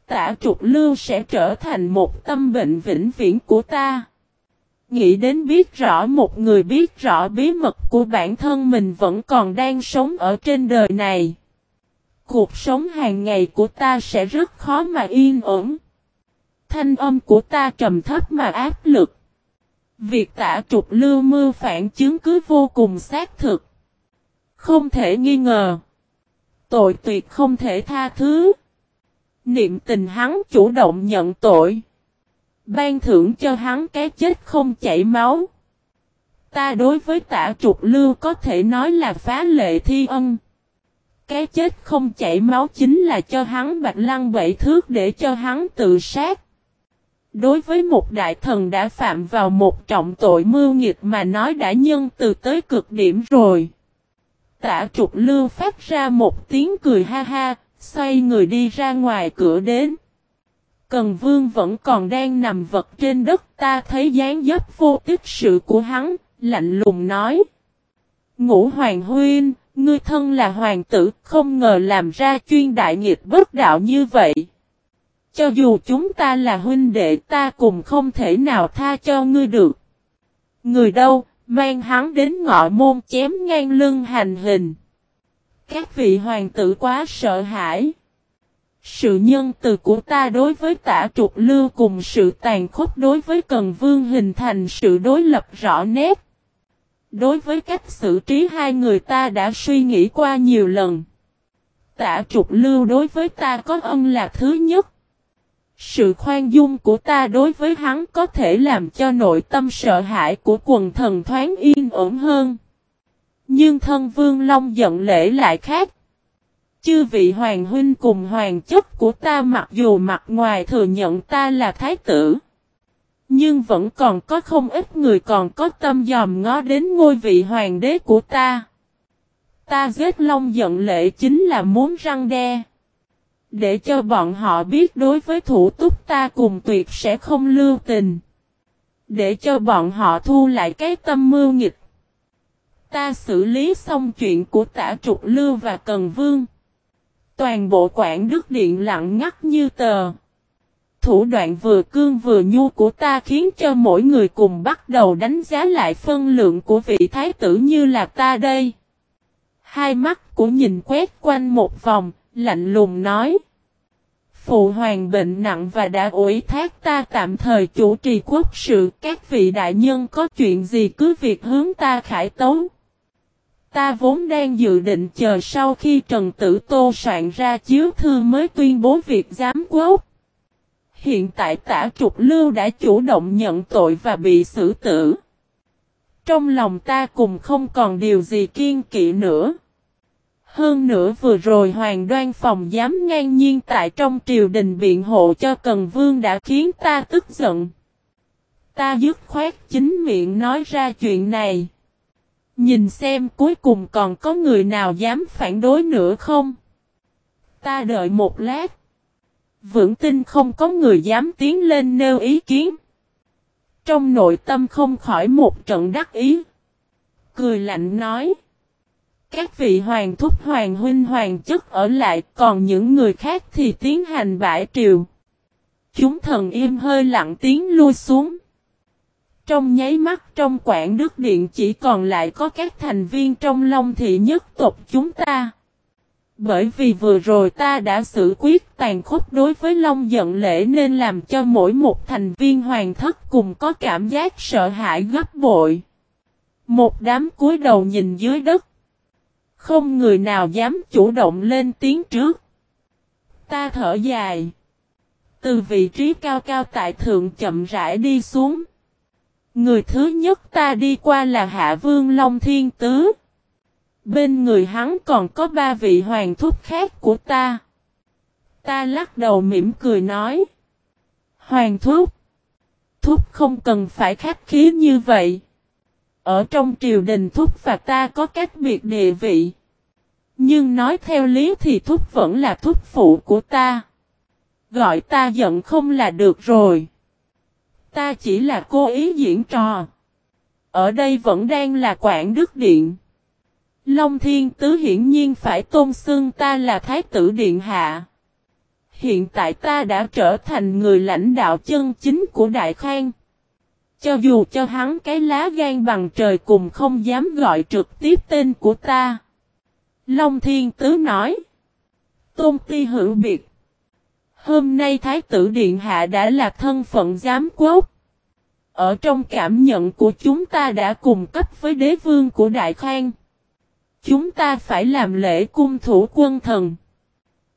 Tả trục lưu sẽ trở thành một tâm bệnh vĩnh viễn của ta. Nghĩ đến biết rõ, một người biết rõ bí mật của bản thân mình vẫn còn đang sống ở trên đời này. Cuộc sống hàng ngày của ta sẽ rất khó mà yên ổn. Thanh âm của ta trầm thấp mà áp lực. Việc tả trục lưu mưu phản chứng cứ vô cùng xác thực. Không thể nghi ngờ. Tội tuyệt không thể tha thứ. Niệm tình hắn chủ động nhận tội. Ban thưởng cho hắn cái chết không chảy máu. Ta đối với tả trục lưu có thể nói là phá lệ thi ân. Cái chết không chảy máu chính là cho hắn bạch lăng bảy thước để cho hắn tự sát. Đối với một đại thần đã phạm vào một trọng tội mưu nghiệt mà nói đã nhân từ tới cực điểm rồi. Tả trục lưu phát ra một tiếng cười ha ha, xoay người đi ra ngoài cửa đến. Cần vương vẫn còn đang nằm vật trên đất ta thấy dáng dấp vô tích sự của hắn, lạnh lùng nói. Ngũ Hoàng Huynh, ngươi thân là hoàng tử, không ngờ làm ra chuyên đại nghiệp bất đạo như vậy. Cho dù chúng ta là huynh đệ ta cùng không thể nào tha cho ngươi được. Người đâu, mang hắn đến ngọ môn chém ngang lưng hành hình. Các vị hoàng tử quá sợ hãi. Sự nhân từ của ta đối với tả trục lưu cùng sự tàn khốc đối với cần vương hình thành sự đối lập rõ nét. Đối với cách xử trí hai người ta đã suy nghĩ qua nhiều lần. Tả trục lưu đối với ta có ân là thứ nhất. Sự khoan dung của ta đối với hắn có thể làm cho nội tâm sợ hãi của quần thần thoáng yên ổn hơn. Nhưng thân vương long giận lễ lại khác. Chư vị hoàng huynh cùng hoàng chất của ta mặc dù mặt ngoài thừa nhận ta là thái tử. Nhưng vẫn còn có không ít người còn có tâm dòm ngó đến ngôi vị hoàng đế của ta. Ta giết long giận lệ chính là muốn răng đe. Để cho bọn họ biết đối với thủ túc ta cùng tuyệt sẽ không lưu tình. Để cho bọn họ thu lại cái tâm mưu nghịch. Ta xử lý xong chuyện của tả trục lưu và cần vương. Toàn bộ quản đức điện lặng ngắt như tờ. Thủ đoạn vừa cương vừa nhu của ta khiến cho mỗi người cùng bắt đầu đánh giá lại phân lượng của vị thái tử như là ta đây. Hai mắt của nhìn quét quanh một vòng, lạnh lùng nói. Phụ hoàng bệnh nặng và đã ủy thác ta tạm thời chủ trì quốc sự. Các vị đại nhân có chuyện gì cứ việc hướng ta khải tấu. Ta vốn đang dự định chờ sau khi Trần Tử Tô soạn ra chiếu thư mới tuyên bố việc giám quốc. Hiện tại tả trục lưu đã chủ động nhận tội và bị xử tử. Trong lòng ta cùng không còn điều gì kiên kỵ nữa. Hơn nữa vừa rồi hoàng đoan phòng dám ngang nhiên tại trong triều đình biện hộ cho Cần Vương đã khiến ta tức giận. Ta dứt khoát chính miệng nói ra chuyện này. Nhìn xem cuối cùng còn có người nào dám phản đối nữa không? Ta đợi một lát. Vững tin không có người dám tiến lên nêu ý kiến. Trong nội tâm không khỏi một trận đắc ý. Cười lạnh nói. Các vị hoàng thúc, hoàng huynh, hoàng chức ở lại, còn những người khác thì tiến hành bãi triều. Chúng thần im hơi lặng tiếng lui xuống. Trong nháy mắt trong quảng đức điện chỉ còn lại có các thành viên trong long thị nhất tộc chúng ta. Bởi vì vừa rồi ta đã xử quyết tàn khốc đối với Long giận lễ nên làm cho mỗi một thành viên hoàng thất cùng có cảm giác sợ hãi gấp bội. Một đám cúi đầu nhìn dưới đất. Không người nào dám chủ động lên tiếng trước. Ta thở dài. Từ vị trí cao cao tại thượng chậm rãi đi xuống. Người thứ nhất ta đi qua là Hạ Vương Long Thiên Tứ. Bên người hắn còn có ba vị hoàng thúc khác của ta. Ta lắc đầu mỉm cười nói. Hoàng thúc. Thúc không cần phải khách khí như vậy. Ở trong triều đình thúc và ta có cách biệt địa vị. Nhưng nói theo lý thì thúc vẫn là thúc phụ của ta. Gọi ta giận không là được rồi. Ta chỉ là cố ý diễn trò. Ở đây vẫn đang là quản đức điện. Long Thiên Tứ hiển nhiên phải tôn xưng ta là Thái tử Điện Hạ. Hiện tại ta đã trở thành người lãnh đạo chân chính của Đại Khang. Cho dù cho hắn cái lá gan bằng trời cùng không dám gọi trực tiếp tên của ta. Long Thiên Tứ nói. Tôn ti hữu biệt. Hôm nay Thái tử Điện Hạ đã là thân phận giám quốc. Ở trong cảm nhận của chúng ta đã cùng cấp với đế vương của Đại Khang. Chúng ta phải làm lễ cung thủ quân thần.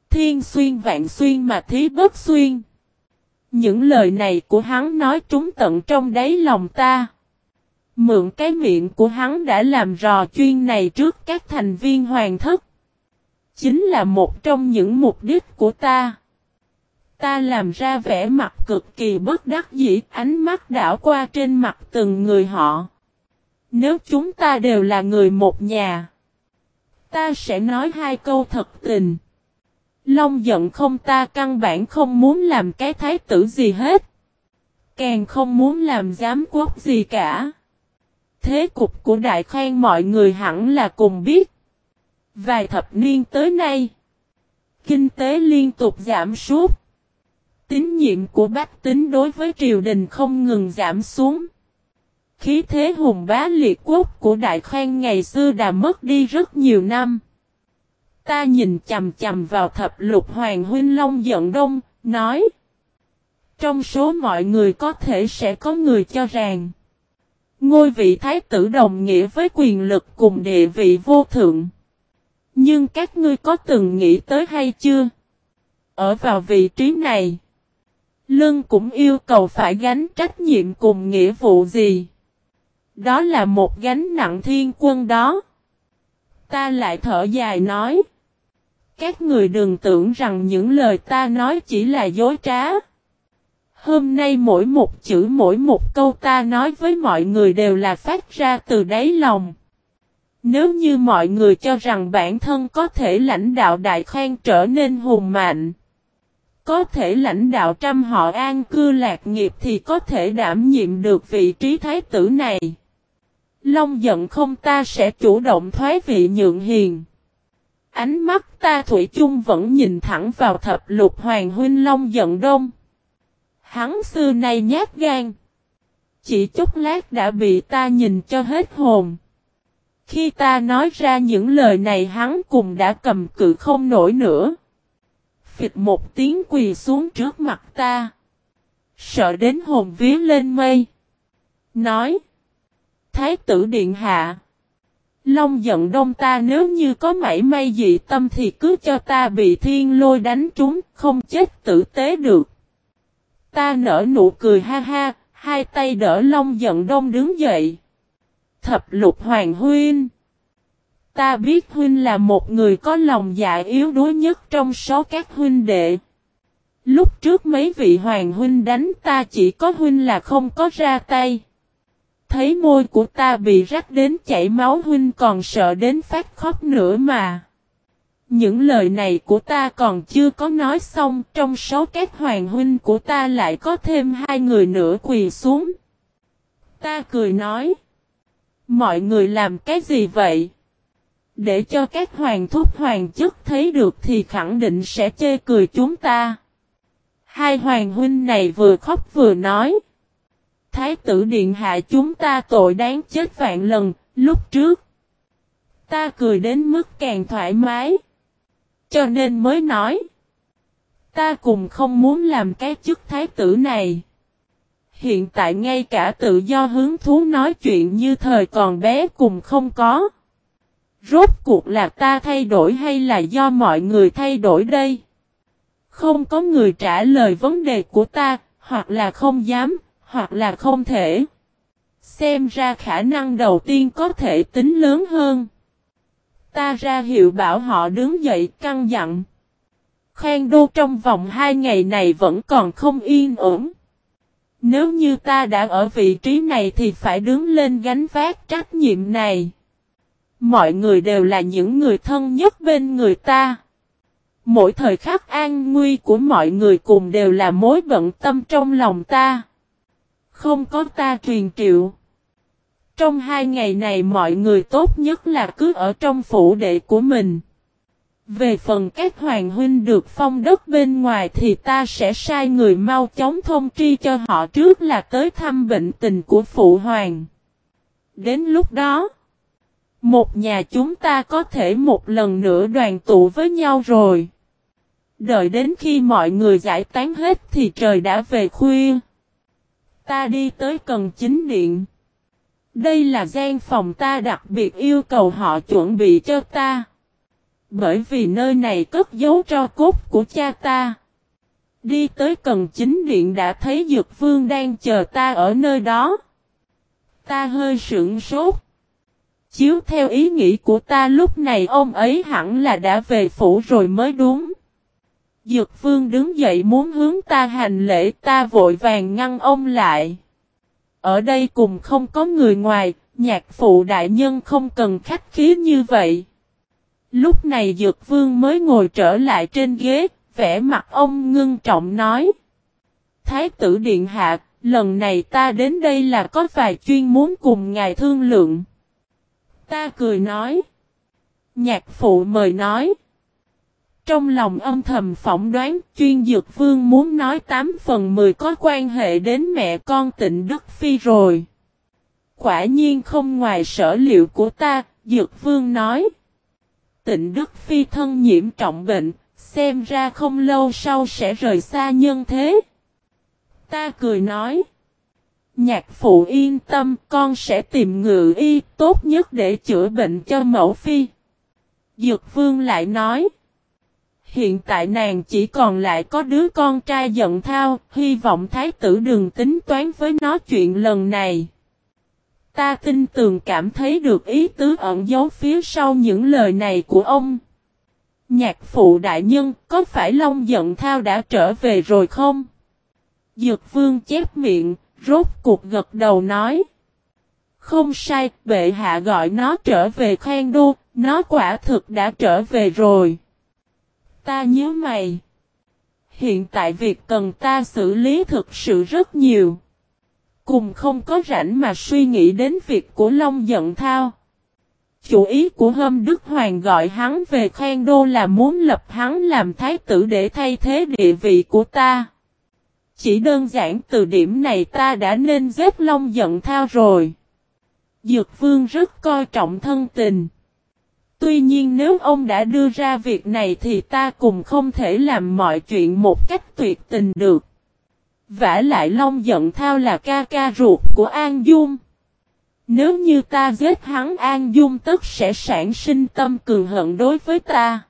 Thiên xuyên, vạn xuyên mà thí bất xuyên. Những lời này của hắn nói trúng tận trong đáy lòng ta. Mượn cái miệng của hắn đã làm rò chuyên này trước các thành viên hoàng thất. Chính là một trong những mục đích của ta. Ta làm ra vẻ mặt cực kỳ bất đắc dĩ, ánh mắt đảo qua trên mặt từng người họ. Nếu chúng ta đều là người một nhà, ta sẽ nói hai câu thật tình. Long giận không ta căn bản không muốn làm cái thái tử gì hết. Càng không muốn làm giám quốc gì cả. Thế cục của Đại khoan mọi người hẳn là cùng biết. Vài thập niên tới nay, kinh tế liên tục giảm sút. Tín nhiệm của bách tính đối với triều đình không ngừng giảm xuống. Khí thế hùng bá liệt quốc của Đại Khang ngày xưa đã mất đi rất nhiều năm. Ta nhìn chầm chầm vào thập lục hoàng huynh long giận đông, nói. Trong số mọi người có thể sẽ có người cho rằng. Ngôi vị thái tử đồng nghĩa với quyền lực cùng địa vị vô thượng. Nhưng các ngươi có từng nghĩ tới hay chưa? Ở vào vị trí này. Lưng cũng yêu cầu phải gánh trách nhiệm cùng nghĩa vụ gì. Đó là một gánh nặng thiên quân đó. Ta lại thở dài nói. Các người đừng tưởng rằng những lời ta nói chỉ là dối trá. Hôm nay mỗi một chữ mỗi một câu ta nói với mọi người đều là phát ra từ đáy lòng. Nếu như mọi người cho rằng bản thân có thể lãnh đạo đại khoan trở nên hùng mạnh, có thể lãnh đạo trăm họ an cư lạc nghiệp thì có thể đảm nhiệm được vị trí thái tử này. Long giận không ta sẽ chủ động thoái vị nhượng hiền. Ánh mắt ta thủy chung vẫn nhìn thẳng vào thập lục hoàng huynh Long giận đông. Hắn xưa nay nhát gan. Chỉ chút lát đã bị ta nhìn cho hết hồn. Khi ta nói ra những lời này hắn cùng đã cầm cự không nổi nữa phịch một tiếng quỳ xuống trước mặt ta. Sợ đến hồn vía lên mây. Nói. Thái tử điện hạ. Long giận đông ta nếu như có mảy may dị tâm thì cứ cho ta bị thiên lôi đánh trúng, không chết tử tế được. Ta nở nụ cười ha ha, hai tay đỡ Long giận đông đứng dậy. Thập lục hoàng huynh. Ta biết huynh là một người có lòng dạ yếu đuối nhất trong số các huynh đệ. Lúc trước mấy vị hoàng huynh đánh ta chỉ có huynh là không có ra tay. Thấy môi của ta bị rắc đến chảy máu huynh còn sợ đến phát khóc nữa mà. Những lời này của ta còn chưa có nói xong, trong số các hoàng huynh của ta lại có thêm hai người nữa quỳ xuống. Ta cười nói. Mọi người làm cái gì vậy? Để cho các hoàng thúc hoàng chức thấy được thì khẳng định sẽ chê cười chúng ta. Hai hoàng huynh này vừa khóc vừa nói. Thái tử điện hạ chúng ta tội đáng chết vạn lần, lúc trước. Ta cười đến mức càng thoải mái. Cho nên mới nói. Ta cùng không muốn làm cái chức thái tử này. Hiện tại ngay cả tự do hướng thú nói chuyện như thời còn bé cùng không có. Rốt cuộc là ta thay đổi hay là do mọi người thay đổi đây? Không có người trả lời vấn đề của ta, hoặc là không dám, hoặc là không thể. Xem ra khả năng đầu tiên có thể tính lớn hơn. Ta ra hiệu bảo họ đứng dậy căng dặn. Khang đô trong vòng hai ngày này vẫn còn không yên ổn. Nếu như ta đã ở vị trí này thì phải đứng lên gánh vác trách nhiệm này. Mọi người đều là những người thân nhất bên người ta. Mỗi thời khắc an nguy của mọi người cùng đều là mối bận tâm trong lòng ta. Không có ta truyền triệu. Trong hai ngày này mọi người tốt nhất là cứ ở trong phủ đệ của mình. Về phần các hoàng huynh được phong đất bên ngoài thì ta sẽ sai người mau chóng thông tri cho họ trước là tới thăm bệnh tình của phụ hoàng. Đến lúc đó, một nhà chúng ta có thể một lần nữa đoàn tụ với nhau rồi. Đợi đến khi mọi người giải tán hết thì trời đã về khuya. Ta đi tới cần chính điện. Đây là gian phòng ta đặc biệt yêu cầu họ chuẩn bị cho ta. Bởi vì nơi này cất giấu cho cốt của cha ta. Đi tới cần chính điện đã thấy Dược Vương đang chờ ta ở nơi đó. Ta hơi sững sốt. Chiếu theo ý nghĩ của ta lúc này ông ấy hẳn là đã về phủ rồi mới đúng. Dược Vương đứng dậy muốn hướng ta hành lễ ta vội vàng ngăn ông lại. Ở đây cùng không có người ngoài, nhạc phụ đại nhân không cần khách khí như vậy. Lúc này Dược Vương mới ngồi trở lại trên ghế, vẻ mặt ông ngưng trọng nói. Thái tử Điện Hạ, lần này ta đến đây là có vài chuyên muốn cùng ngài thương lượng. Ta cười nói. Nhạc phụ mời nói. Trong lòng âm thầm phỏng đoán chuyên dược vương muốn nói 8 phần 10 có quan hệ đến mẹ con tịnh Đức Phi rồi. Quả nhiên không ngoài sở liệu của ta, dược vương nói. Tịnh Đức Phi thân nhiễm trọng bệnh, xem ra không lâu sau sẽ rời xa nhân thế. Ta cười nói. Nhạc phụ yên tâm con sẽ tìm ngự y tốt nhất để chữa bệnh cho mẫu phi. Dược vương lại nói. Hiện tại nàng chỉ còn lại có đứa con trai giận thao, hy vọng thái tử đừng tính toán với nó chuyện lần này. Ta tin tường cảm thấy được ý tứ ẩn giấu phía sau những lời này của ông. Nhạc phụ đại nhân, có phải Long giận thao đã trở về rồi không? Dược vương chép miệng, rốt cuộc gật đầu nói. Không sai, bệ hạ gọi nó trở về khoan đô, nó quả thực đã trở về rồi. Ta nhớ mày. Hiện tại việc cần ta xử lý thực sự rất nhiều. Cùng không có rảnh mà suy nghĩ đến việc của Long giận thao. Chủ ý của Hâm Đức Hoàng gọi hắn về khoan đô là muốn lập hắn làm thái tử để thay thế địa vị của ta. Chỉ đơn giản từ điểm này ta đã nên giết Long giận thao rồi. Dược vương rất coi trọng thân tình. Tuy nhiên nếu ông đã đưa ra việc này thì ta cùng không thể làm mọi chuyện một cách tuyệt tình được. vả lại Long giận thao là ca ca ruột của An Dung. Nếu như ta giết hắn, An Dung tất sẽ sản sinh tâm cường hận đối với ta.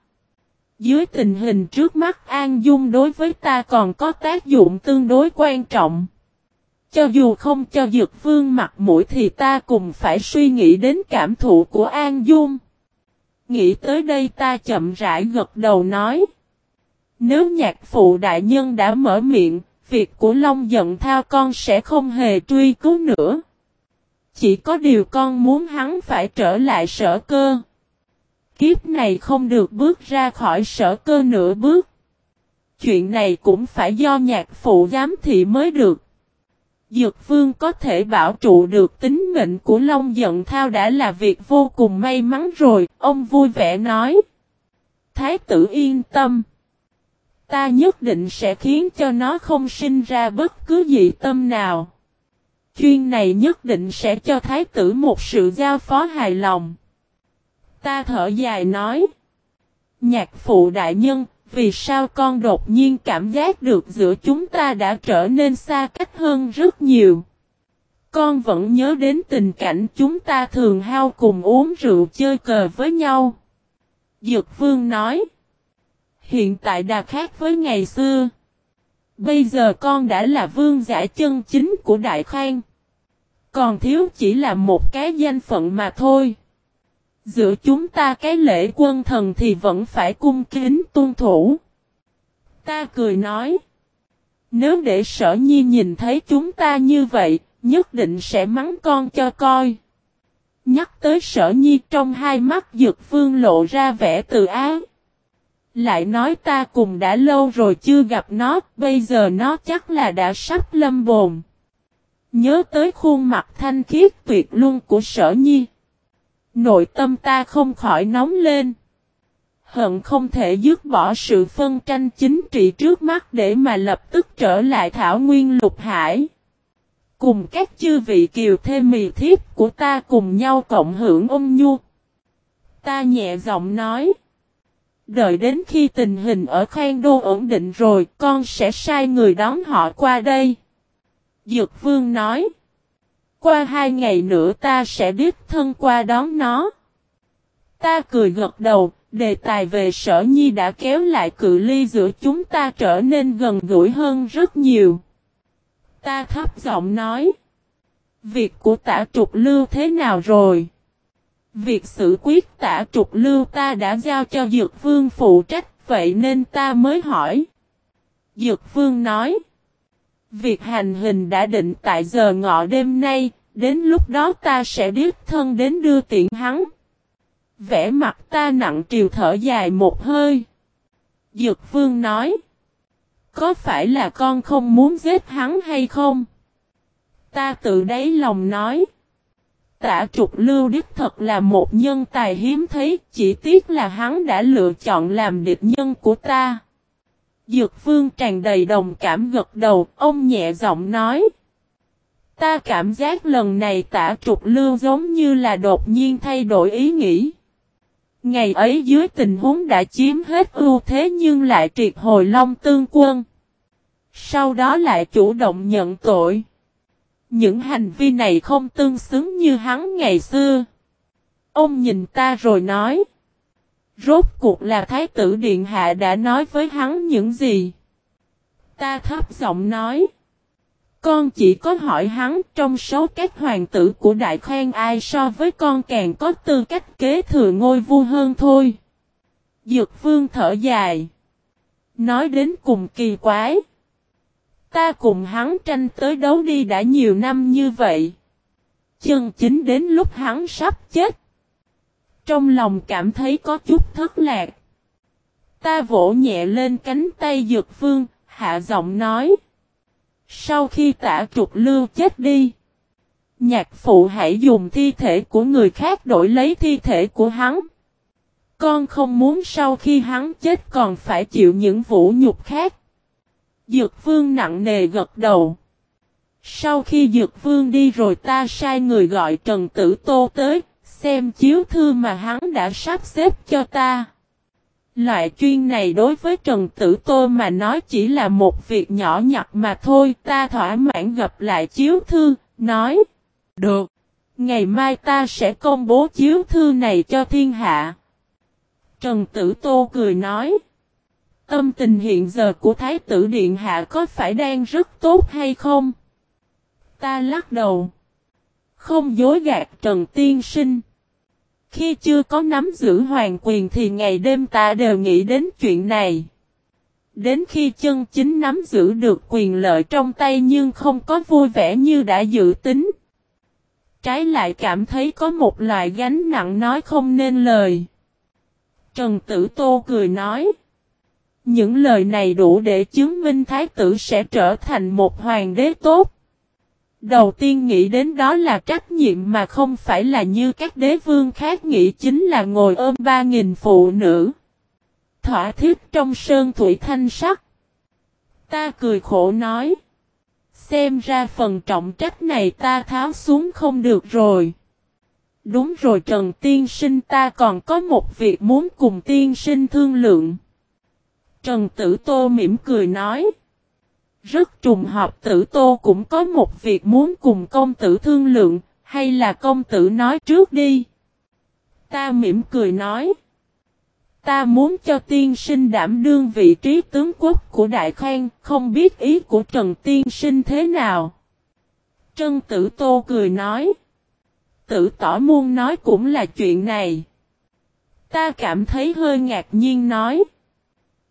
Dưới tình hình trước mắt An Dung đối với ta còn có tác dụng tương đối quan trọng. Cho dù không cho Dược Vương mặt mũi thì ta cùng phải suy nghĩ đến cảm thụ của An Dung. Nghĩ tới đây ta chậm rãi gật đầu nói. Nếu nhạc phụ đại nhân đã mở miệng, việc của Long giận thao con sẽ không hề truy cứu nữa. Chỉ có điều con muốn hắn phải trở lại sở cơ. Kiếp này không được bước ra khỏi sở cơ nửa bước. Chuyện này cũng phải do nhạc phụ giám thị mới được. Dược vương có thể bảo trụ được tính mệnh của Long Dận Thao đã là việc vô cùng may mắn rồi, ông vui vẻ nói. Thái tử yên tâm. Ta nhất định sẽ khiến cho nó không sinh ra bất cứ dị tâm nào. Chuyên này nhất định sẽ cho thái tử một sự giao phó hài lòng. Ta thở dài nói. Nhạc phụ đại nhân, vì sao con đột nhiên cảm giác được giữa chúng ta đã trở nên xa cách hơn rất nhiều. Con vẫn nhớ đến tình cảnh chúng ta thường hao cùng uống rượu chơi cờ với nhau. Dược vương nói. Hiện tại đã khác với ngày xưa. Bây giờ con đã là vương giả chân chính của Đại Khang. Còn thiếu chỉ là một cái danh phận mà thôi. Giữa chúng ta cái lễ quân thần thì vẫn phải cung kính tuân thủ. Ta cười nói. Nếu để sở nhi nhìn thấy chúng ta như vậy, nhất định sẽ mắng con cho coi. Nhắc tới sở nhi trong hai mắt dược phương lộ ra vẻ từ ái. Lại nói ta cùng đã lâu rồi chưa gặp nó, bây giờ nó chắc là đã sắp lâm bồn. Nhớ tới khuôn mặt thanh khiết tuyệt luân của sở nhi. Nội tâm ta không khỏi nóng lên. Hận không thể dứt bỏ sự phân tranh chính trị trước mắt để mà lập tức trở lại thảo nguyên lục hải. Cùng các chư vị kiều thêm mì thiếp của ta cùng nhau cộng hưởng ôm nhu. Ta nhẹ giọng nói. Đợi đến khi tình hình ở Khang Đô ổn định rồi, con sẽ sai người đón họ qua đây. Dược Vương nói. Qua hai ngày nữa ta sẽ đích thân qua đón nó. Ta cười gật đầu, đề tài về sở nhi đã kéo lại cự ly giữa chúng ta trở nên gần gũi hơn rất nhiều. Ta thấp giọng nói. Việc của tả trục lưu thế nào rồi? Việc xử quyết tả trục lưu ta đã giao cho Dược Vương phụ trách, vậy nên ta mới hỏi. Dược Vương nói. Việc hành hình đã định tại giờ ngọ đêm nay, đến lúc đó ta sẽ điếp thân đến đưa tiện hắn. Vẽ mặt ta nặng triều thở dài một hơi. Dược vương nói. Có phải là con không muốn giết hắn hay không? Ta tự đáy lòng nói. Tả trục lưu đích thật là một nhân tài hiếm thấy, chỉ tiếc là hắn đã lựa chọn làm địch nhân của ta. Dược vương tràn đầy đồng cảm gật đầu, ông nhẹ giọng nói. Ta cảm giác lần này tả trục lưu giống như là đột nhiên thay đổi ý nghĩ. Ngày ấy dưới tình huống đã chiếm hết ưu thế nhưng lại triệt hồi long tương quân. Sau đó lại chủ động nhận tội. Những hành vi này không tương xứng như hắn ngày xưa. Ông nhìn ta rồi nói. Rốt cuộc là Thái tử Điện Hạ đã nói với hắn những gì? Ta thấp giọng nói. Con chỉ có hỏi hắn trong số các hoàng tử của Đại Khoan ai so với con càng có tư cách kế thừa ngôi vua hơn thôi. Dược vương thở dài. Nói đến cùng kỳ quái. Ta cùng hắn tranh tới đấu đi đã nhiều năm như vậy. Chân chính đến lúc hắn sắp chết. Trong lòng cảm thấy có chút thất lạc. Ta vỗ nhẹ lên cánh tay dược vương, hạ giọng nói. Sau khi tả trục lưu chết đi, nhạc phụ hãy dùng thi thể của người khác đổi lấy thi thể của hắn. Con không muốn sau khi hắn chết còn phải chịu những vũ nhục khác. Dược vương nặng nề gật đầu. Sau khi Dược vương đi rồi ta sai người gọi Trần Tử Tô tới, Xem chiếu thư mà hắn đã sắp xếp cho ta. Loại chuyên này đối với Trần Tử Tô mà nói chỉ là một việc nhỏ nhặt mà thôi. Ta thỏa mãn gặp lại chiếu thư, nói. Được. Ngày mai ta sẽ công bố chiếu thư này cho thiên hạ. Trần Tử Tô cười nói. Tâm tình hiện giờ của Thái tử Điện Hạ có phải đang rất tốt hay không? Ta lắc đầu. Không dối gạt Trần Tiên Sinh. Khi chưa có nắm giữ hoàng quyền thì ngày đêm ta đều nghĩ đến chuyện này. Đến khi chân chính nắm giữ được quyền lợi trong tay nhưng không có vui vẻ như đã dự tính. Trái lại cảm thấy có một loại gánh nặng nói không nên lời. Trần Tử Tô cười nói. Những lời này đủ để chứng minh thái tử sẽ trở thành một hoàng đế tốt. Đầu tiên nghĩ đến đó là trách nhiệm mà không phải là như các đế vương khác nghĩ chính là ngồi ôm ba nghìn phụ nữ. Thỏa thiết trong sơn thủy thanh sắc. Ta cười khổ nói. Xem ra phần trọng trách này ta tháo xuống không được rồi. Đúng rồi, Trần Tiên Sinh, ta còn có một việc muốn cùng Tiên Sinh thương lượng. Trần Tử Tô mỉm cười nói. Rất trùng hợp Tử Tô cũng có một việc muốn cùng công tử thương lượng, hay là công tử nói trước đi. Ta mỉm cười nói. Ta muốn cho tiên sinh đảm đương vị trí tướng quốc của Đại Khang, không biết ý của Trần Tiên sinh thế nào. Trân Tử Tô cười nói. Tử tỏ muôn nói cũng là chuyện này. Ta cảm thấy hơi ngạc nhiên nói.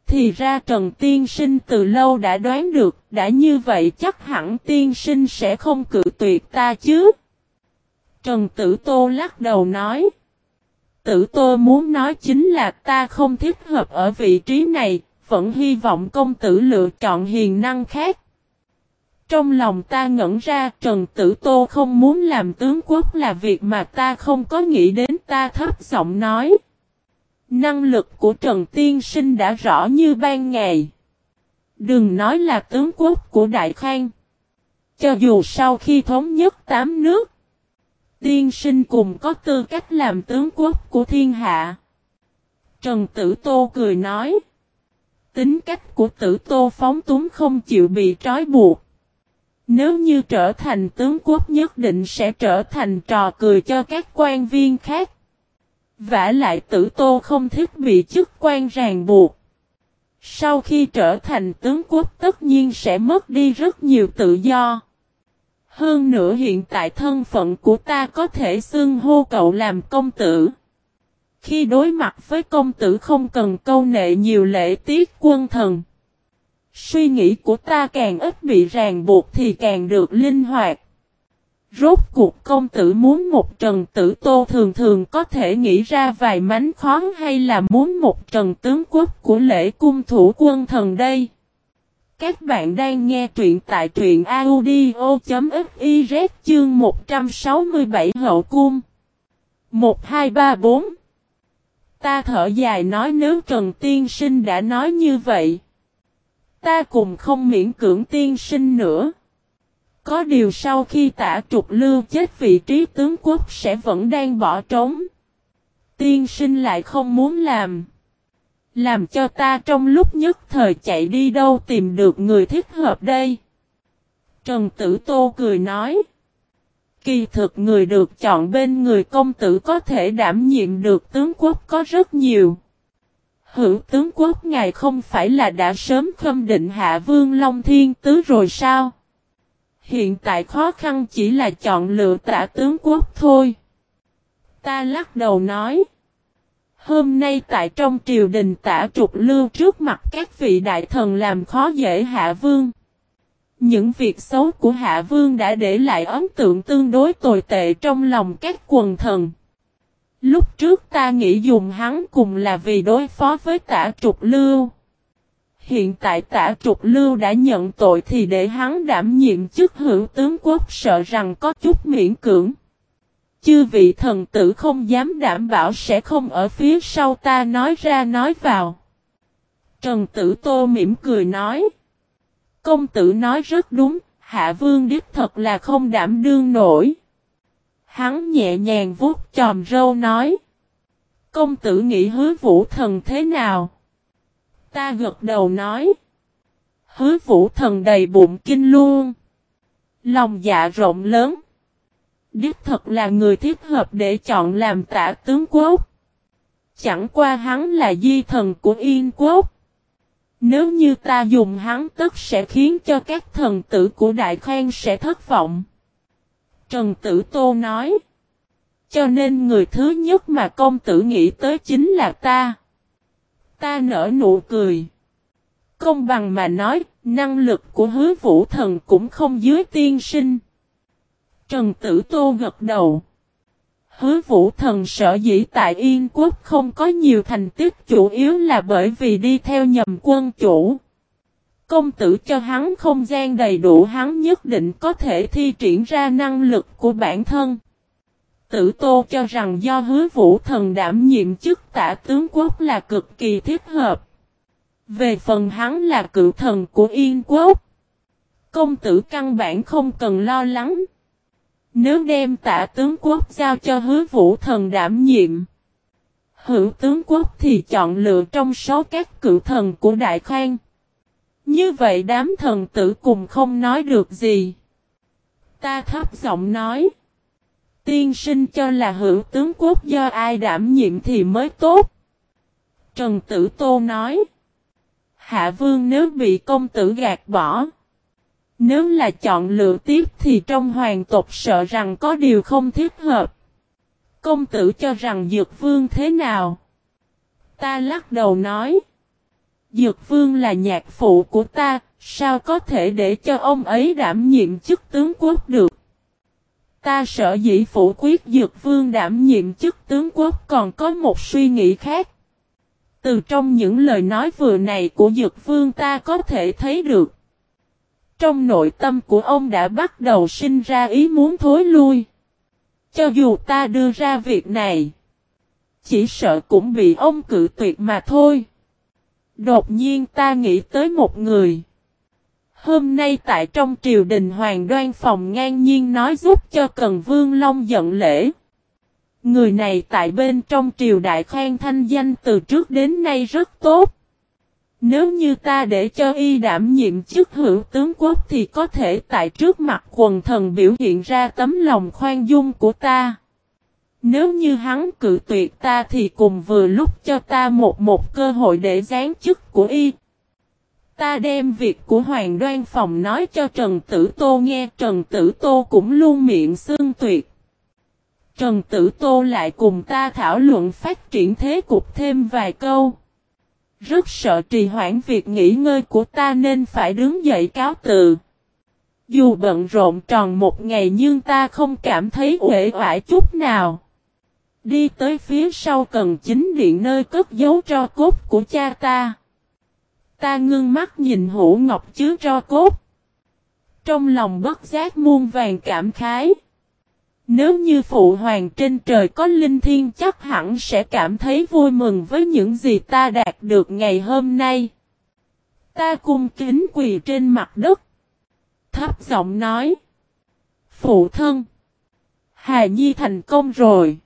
Thì ra Trần Tiên Sinh từ lâu đã đoán được, đã như vậy chắc hẳn Tiên Sinh sẽ không cự tuyệt ta chứ. Trần Tử Tô lắc đầu nói. Tử Tô muốn nói chính là ta không thích hợp ở vị trí này, vẫn hy vọng công tử lựa chọn hiền năng khác. Trong lòng ta ngẩn ra Trần Tử Tô không muốn làm tướng quốc là việc mà ta không có nghĩ đến ta thấp giọng nói. Năng lực của Trần Tiên Sinh đã rõ như ban ngày. Đừng nói là tướng quốc của Đại Khang. Cho dù sau khi thống nhất tám nước, Tiên Sinh cùng có tư cách làm tướng quốc của thiên hạ. Trần Tử Tô cười nói. Tính cách của Tử Tô phóng túng không chịu bị trói buộc. Nếu như trở thành tướng quốc nhất định sẽ trở thành trò cười cho các quan viên khác vả lại tử tô không thích bị chức quan ràng buộc. Sau khi trở thành tướng quốc tất nhiên sẽ mất đi rất nhiều tự do. Hơn nữa hiện tại thân phận của ta có thể xưng hô cậu làm công tử. Khi đối mặt với công tử không cần câu nệ nhiều lễ tiết quân thần. Suy nghĩ của ta càng ít bị ràng buộc thì càng được linh hoạt. Rốt cuộc công tử muốn một trần tử tô thường thường có thể nghĩ ra vài mánh khó hay là muốn một trần tướng quốc của lễ cung thủ quân thần đây. Các bạn đang nghe truyện tại truyện audio.fiz chương 167 hậu cung. 1234 Ta thở dài nói nếu Trần Tiên Sinh đã nói như vậy. Ta cùng không miễn cưỡng tiên sinh nữa. Có điều sau khi tả trục lưu chết vị trí tướng quốc sẽ vẫn đang bỏ trống. Tiên sinh lại không muốn làm. Làm cho ta trong lúc nhất thời chạy đi đâu tìm được người thích hợp đây. Trần Tử Tô cười nói. Kỳ thực người được chọn bên người công tử có thể đảm nhiệm được tướng quốc có rất nhiều. Hữu tướng quốc ngài không phải là đã sớm khâm định hạ vương Long Thiên Tứ rồi sao? Hiện tại khó khăn chỉ là chọn lựa tả tướng quốc thôi. Ta lắc đầu nói. Hôm nay tại trong triều đình tả trục lưu trước mặt các vị đại thần làm khó dễ hạ vương. Những việc xấu của hạ vương đã để lại ấn tượng tương đối tồi tệ trong lòng các quần thần. Lúc trước ta nghĩ dùng hắn cùng là vì đối phó với tả trục lưu. Hiện tại tả trục lưu đã nhận tội thì để hắn đảm nhiệm chức hữu tướng quốc sợ rằng có chút miễn cưỡng. Chư vị thần tử không dám đảm bảo sẽ không ở phía sau ta nói ra nói vào. Trần tử tô mỉm cười nói. Công tử nói rất đúng, hạ vương đích thật là không đảm đương nổi. Hắn nhẹ nhàng vuốt chòm râu nói. Công tử nghĩ hứa vũ thần thế nào? Ta gật đầu nói. Hứa vũ thần đầy bụng kinh luôn. Lòng dạ rộng lớn. Đích thật là người thích hợp để chọn làm tả tướng quốc. Chẳng qua hắn là di thần của Yên quốc. Nếu như ta dùng hắn tức sẽ khiến cho các thần tử của Đại Khoan sẽ thất vọng. Trần Tử Tô nói. Cho nên người thứ nhất mà công tử nghĩ tới chính là ta. Ta nở nụ cười. Công bằng mà nói, năng lực của hứa vũ thần cũng không dưới tiên sinh. Trần Tử Tô gật đầu. Hứa vũ thần sở dĩ tại Yên Quốc không có nhiều thành tích chủ yếu là bởi vì đi theo nhầm quân chủ. Công tử cho hắn không gian đầy đủ hắn nhất định có thể thi triển ra năng lực của bản thân. Tử Tô cho rằng do hứa vũ thần đảm nhiệm chức tả tướng quốc là cực kỳ thiết hợp. Về phần hắn là cựu thần của Yên Quốc. Công tử căn bản không cần lo lắng. Nếu đem tả tướng quốc giao cho hứa vũ thần đảm nhiệm. Hữu tướng quốc thì chọn lựa trong số các cựu thần của Đại Khang. Như vậy đám thần tử cùng không nói được gì. Ta thấp giọng nói. Tiên sinh cho là hữu tướng quốc do ai đảm nhiệm thì mới tốt. Trần Tử Tô nói. Hạ vương nếu bị công tử gạt bỏ. Nếu là chọn lựa tiếp thì trong hoàng tộc sợ rằng có điều không thiết hợp. Công tử cho rằng Dược Vương thế nào? Ta lắc đầu nói. Dược Vương là nhạc phụ của ta, sao có thể để cho ông ấy đảm nhiệm chức tướng quốc được? Ta sợ dĩ phủ quyết Dược Vương đảm nhiệm chức tướng quốc còn có một suy nghĩ khác. Từ trong những lời nói vừa này của Dược Vương ta có thể thấy được. Trong nội tâm của ông đã bắt đầu sinh ra ý muốn thối lui. Cho dù ta đưa ra việc này, chỉ sợ cũng bị ông cự tuyệt mà thôi. Đột nhiên ta nghĩ tới một người. Hôm nay tại trong triều đình Hoàng Đoan Phòng ngang nhiên nói giúp cho Cần Vương Long giận lễ. Người này tại bên trong triều đại khoan thanh danh từ trước đến nay rất tốt. Nếu như ta để cho y đảm nhiệm chức hữu tướng quốc thì có thể tại trước mặt quần thần biểu hiện ra tấm lòng khoan dung của ta. Nếu như hắn cự tuyệt ta thì cùng vừa lúc cho ta một một cơ hội để gián chức của y. Ta đem việc của Hoàng Đoan Phòng nói cho Trần Tử Tô nghe, Trần Tử Tô cũng luôn miệng xương tuyệt. Trần Tử Tô lại cùng ta thảo luận phát triển thế cục thêm vài câu. Rất sợ trì hoãn việc nghỉ ngơi của ta nên phải đứng dậy cáo từ. Dù bận rộn tròn một ngày nhưng ta không cảm thấy uể oải chút nào. Đi tới phía sau cần chính điện nơi cất giấu tro cốt của cha ta. Ta ngưng mắt nhìn hũ ngọc chứa tro cốt. Trong lòng bất giác muôn vàng cảm khái. Nếu như phụ hoàng trên trời có linh thiên chắc hẳn sẽ cảm thấy vui mừng với những gì ta đạt được ngày hôm nay. Ta cung kính quỳ trên mặt đất. Thấp giọng nói. Phụ thân. Hà Nhi thành công rồi.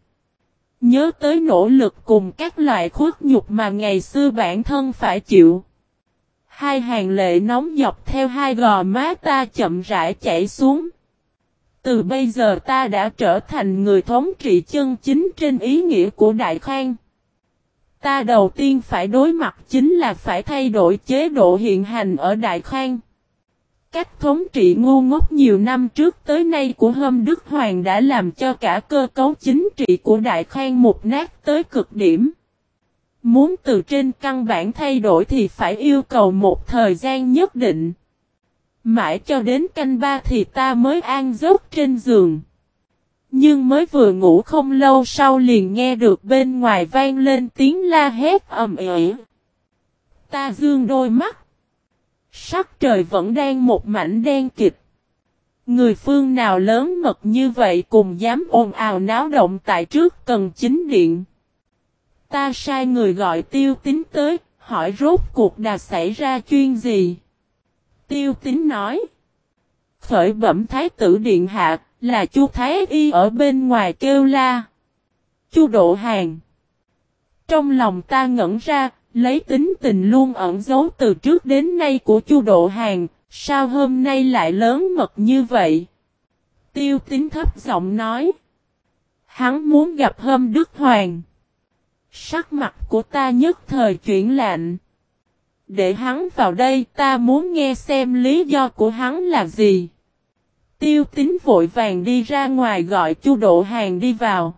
Nhớ tới nỗ lực cùng các loại khuất nhục mà ngày xưa bản thân phải chịu. Hai hàng lệ nóng dọc theo hai gò má ta chậm rãi chảy xuống. Từ bây giờ ta đã trở thành người thống trị chân chính trên ý nghĩa của Đại Khang. Ta đầu tiên phải đối mặt chính là phải thay đổi chế độ hiện hành ở Đại Khang. Cách thống trị ngu ngốc nhiều năm trước tới nay của Hâm Đức Hoàng đã làm cho cả cơ cấu chính trị của Đại Khang mục nát tới cực điểm. Muốn từ trên căn bản thay đổi thì phải yêu cầu một thời gian nhất định. Mãi cho đến canh ba thì ta mới an giấc trên giường. Nhưng mới vừa ngủ không lâu sau liền nghe được bên ngoài vang lên tiếng la hét ầm ĩ. Ta dương đôi mắt. Sắc trời vẫn đang một mảnh đen kịch. Người phương nào lớn mật như vậy cùng dám ồn ào náo động tại trước cần chính điện. Ta sai người gọi tiêu tính tới, hỏi rốt cuộc đã xảy ra chuyện gì. Tiêu tính nói. khởi bẩm thái tử điện hạ, là Chu Thái Y ở bên ngoài kêu la. Chu Độ Hàng. Trong lòng ta ngẩn ra, lấy tính tình luôn ẩn giấu từ trước đến nay của Chu Độ Hàng, sao hôm nay lại lớn mật như vậy? Tiêu tính thấp giọng nói. Hắn muốn gặp Hâm Đức Hoàng. Sắc mặt của ta nhất thời chuyển lạnh. Để hắn vào đây ta muốn nghe xem lý do của hắn là gì. Tiêu tính vội vàng đi ra ngoài gọi chu độ hàng đi vào.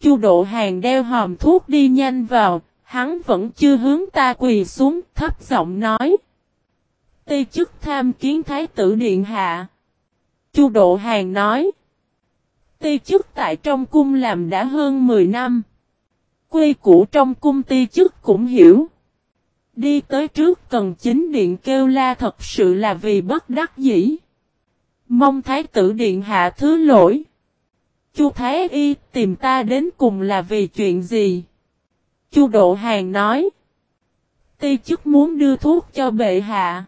Chu độ hàng đeo hòm thuốc đi nhanh vào, hắn vẫn chưa hướng ta quỳ xuống, thấp giọng nói. Tây chức tham kiến thái tử điện hạ. Chu độ hàng nói. Tây chức tại trong cung làm đã hơn 10 năm. Quy củ trong cung ti chức cũng hiểu. Đi tới trước cần chính điện kêu la thật sự là vì bất đắc dĩ. Mong thái tử điện hạ thứ lỗi. Chu Thái Y tìm ta đến cùng là vì chuyện gì? Chu Độ Hàng nói. Ti chức muốn đưa thuốc cho bệ hạ.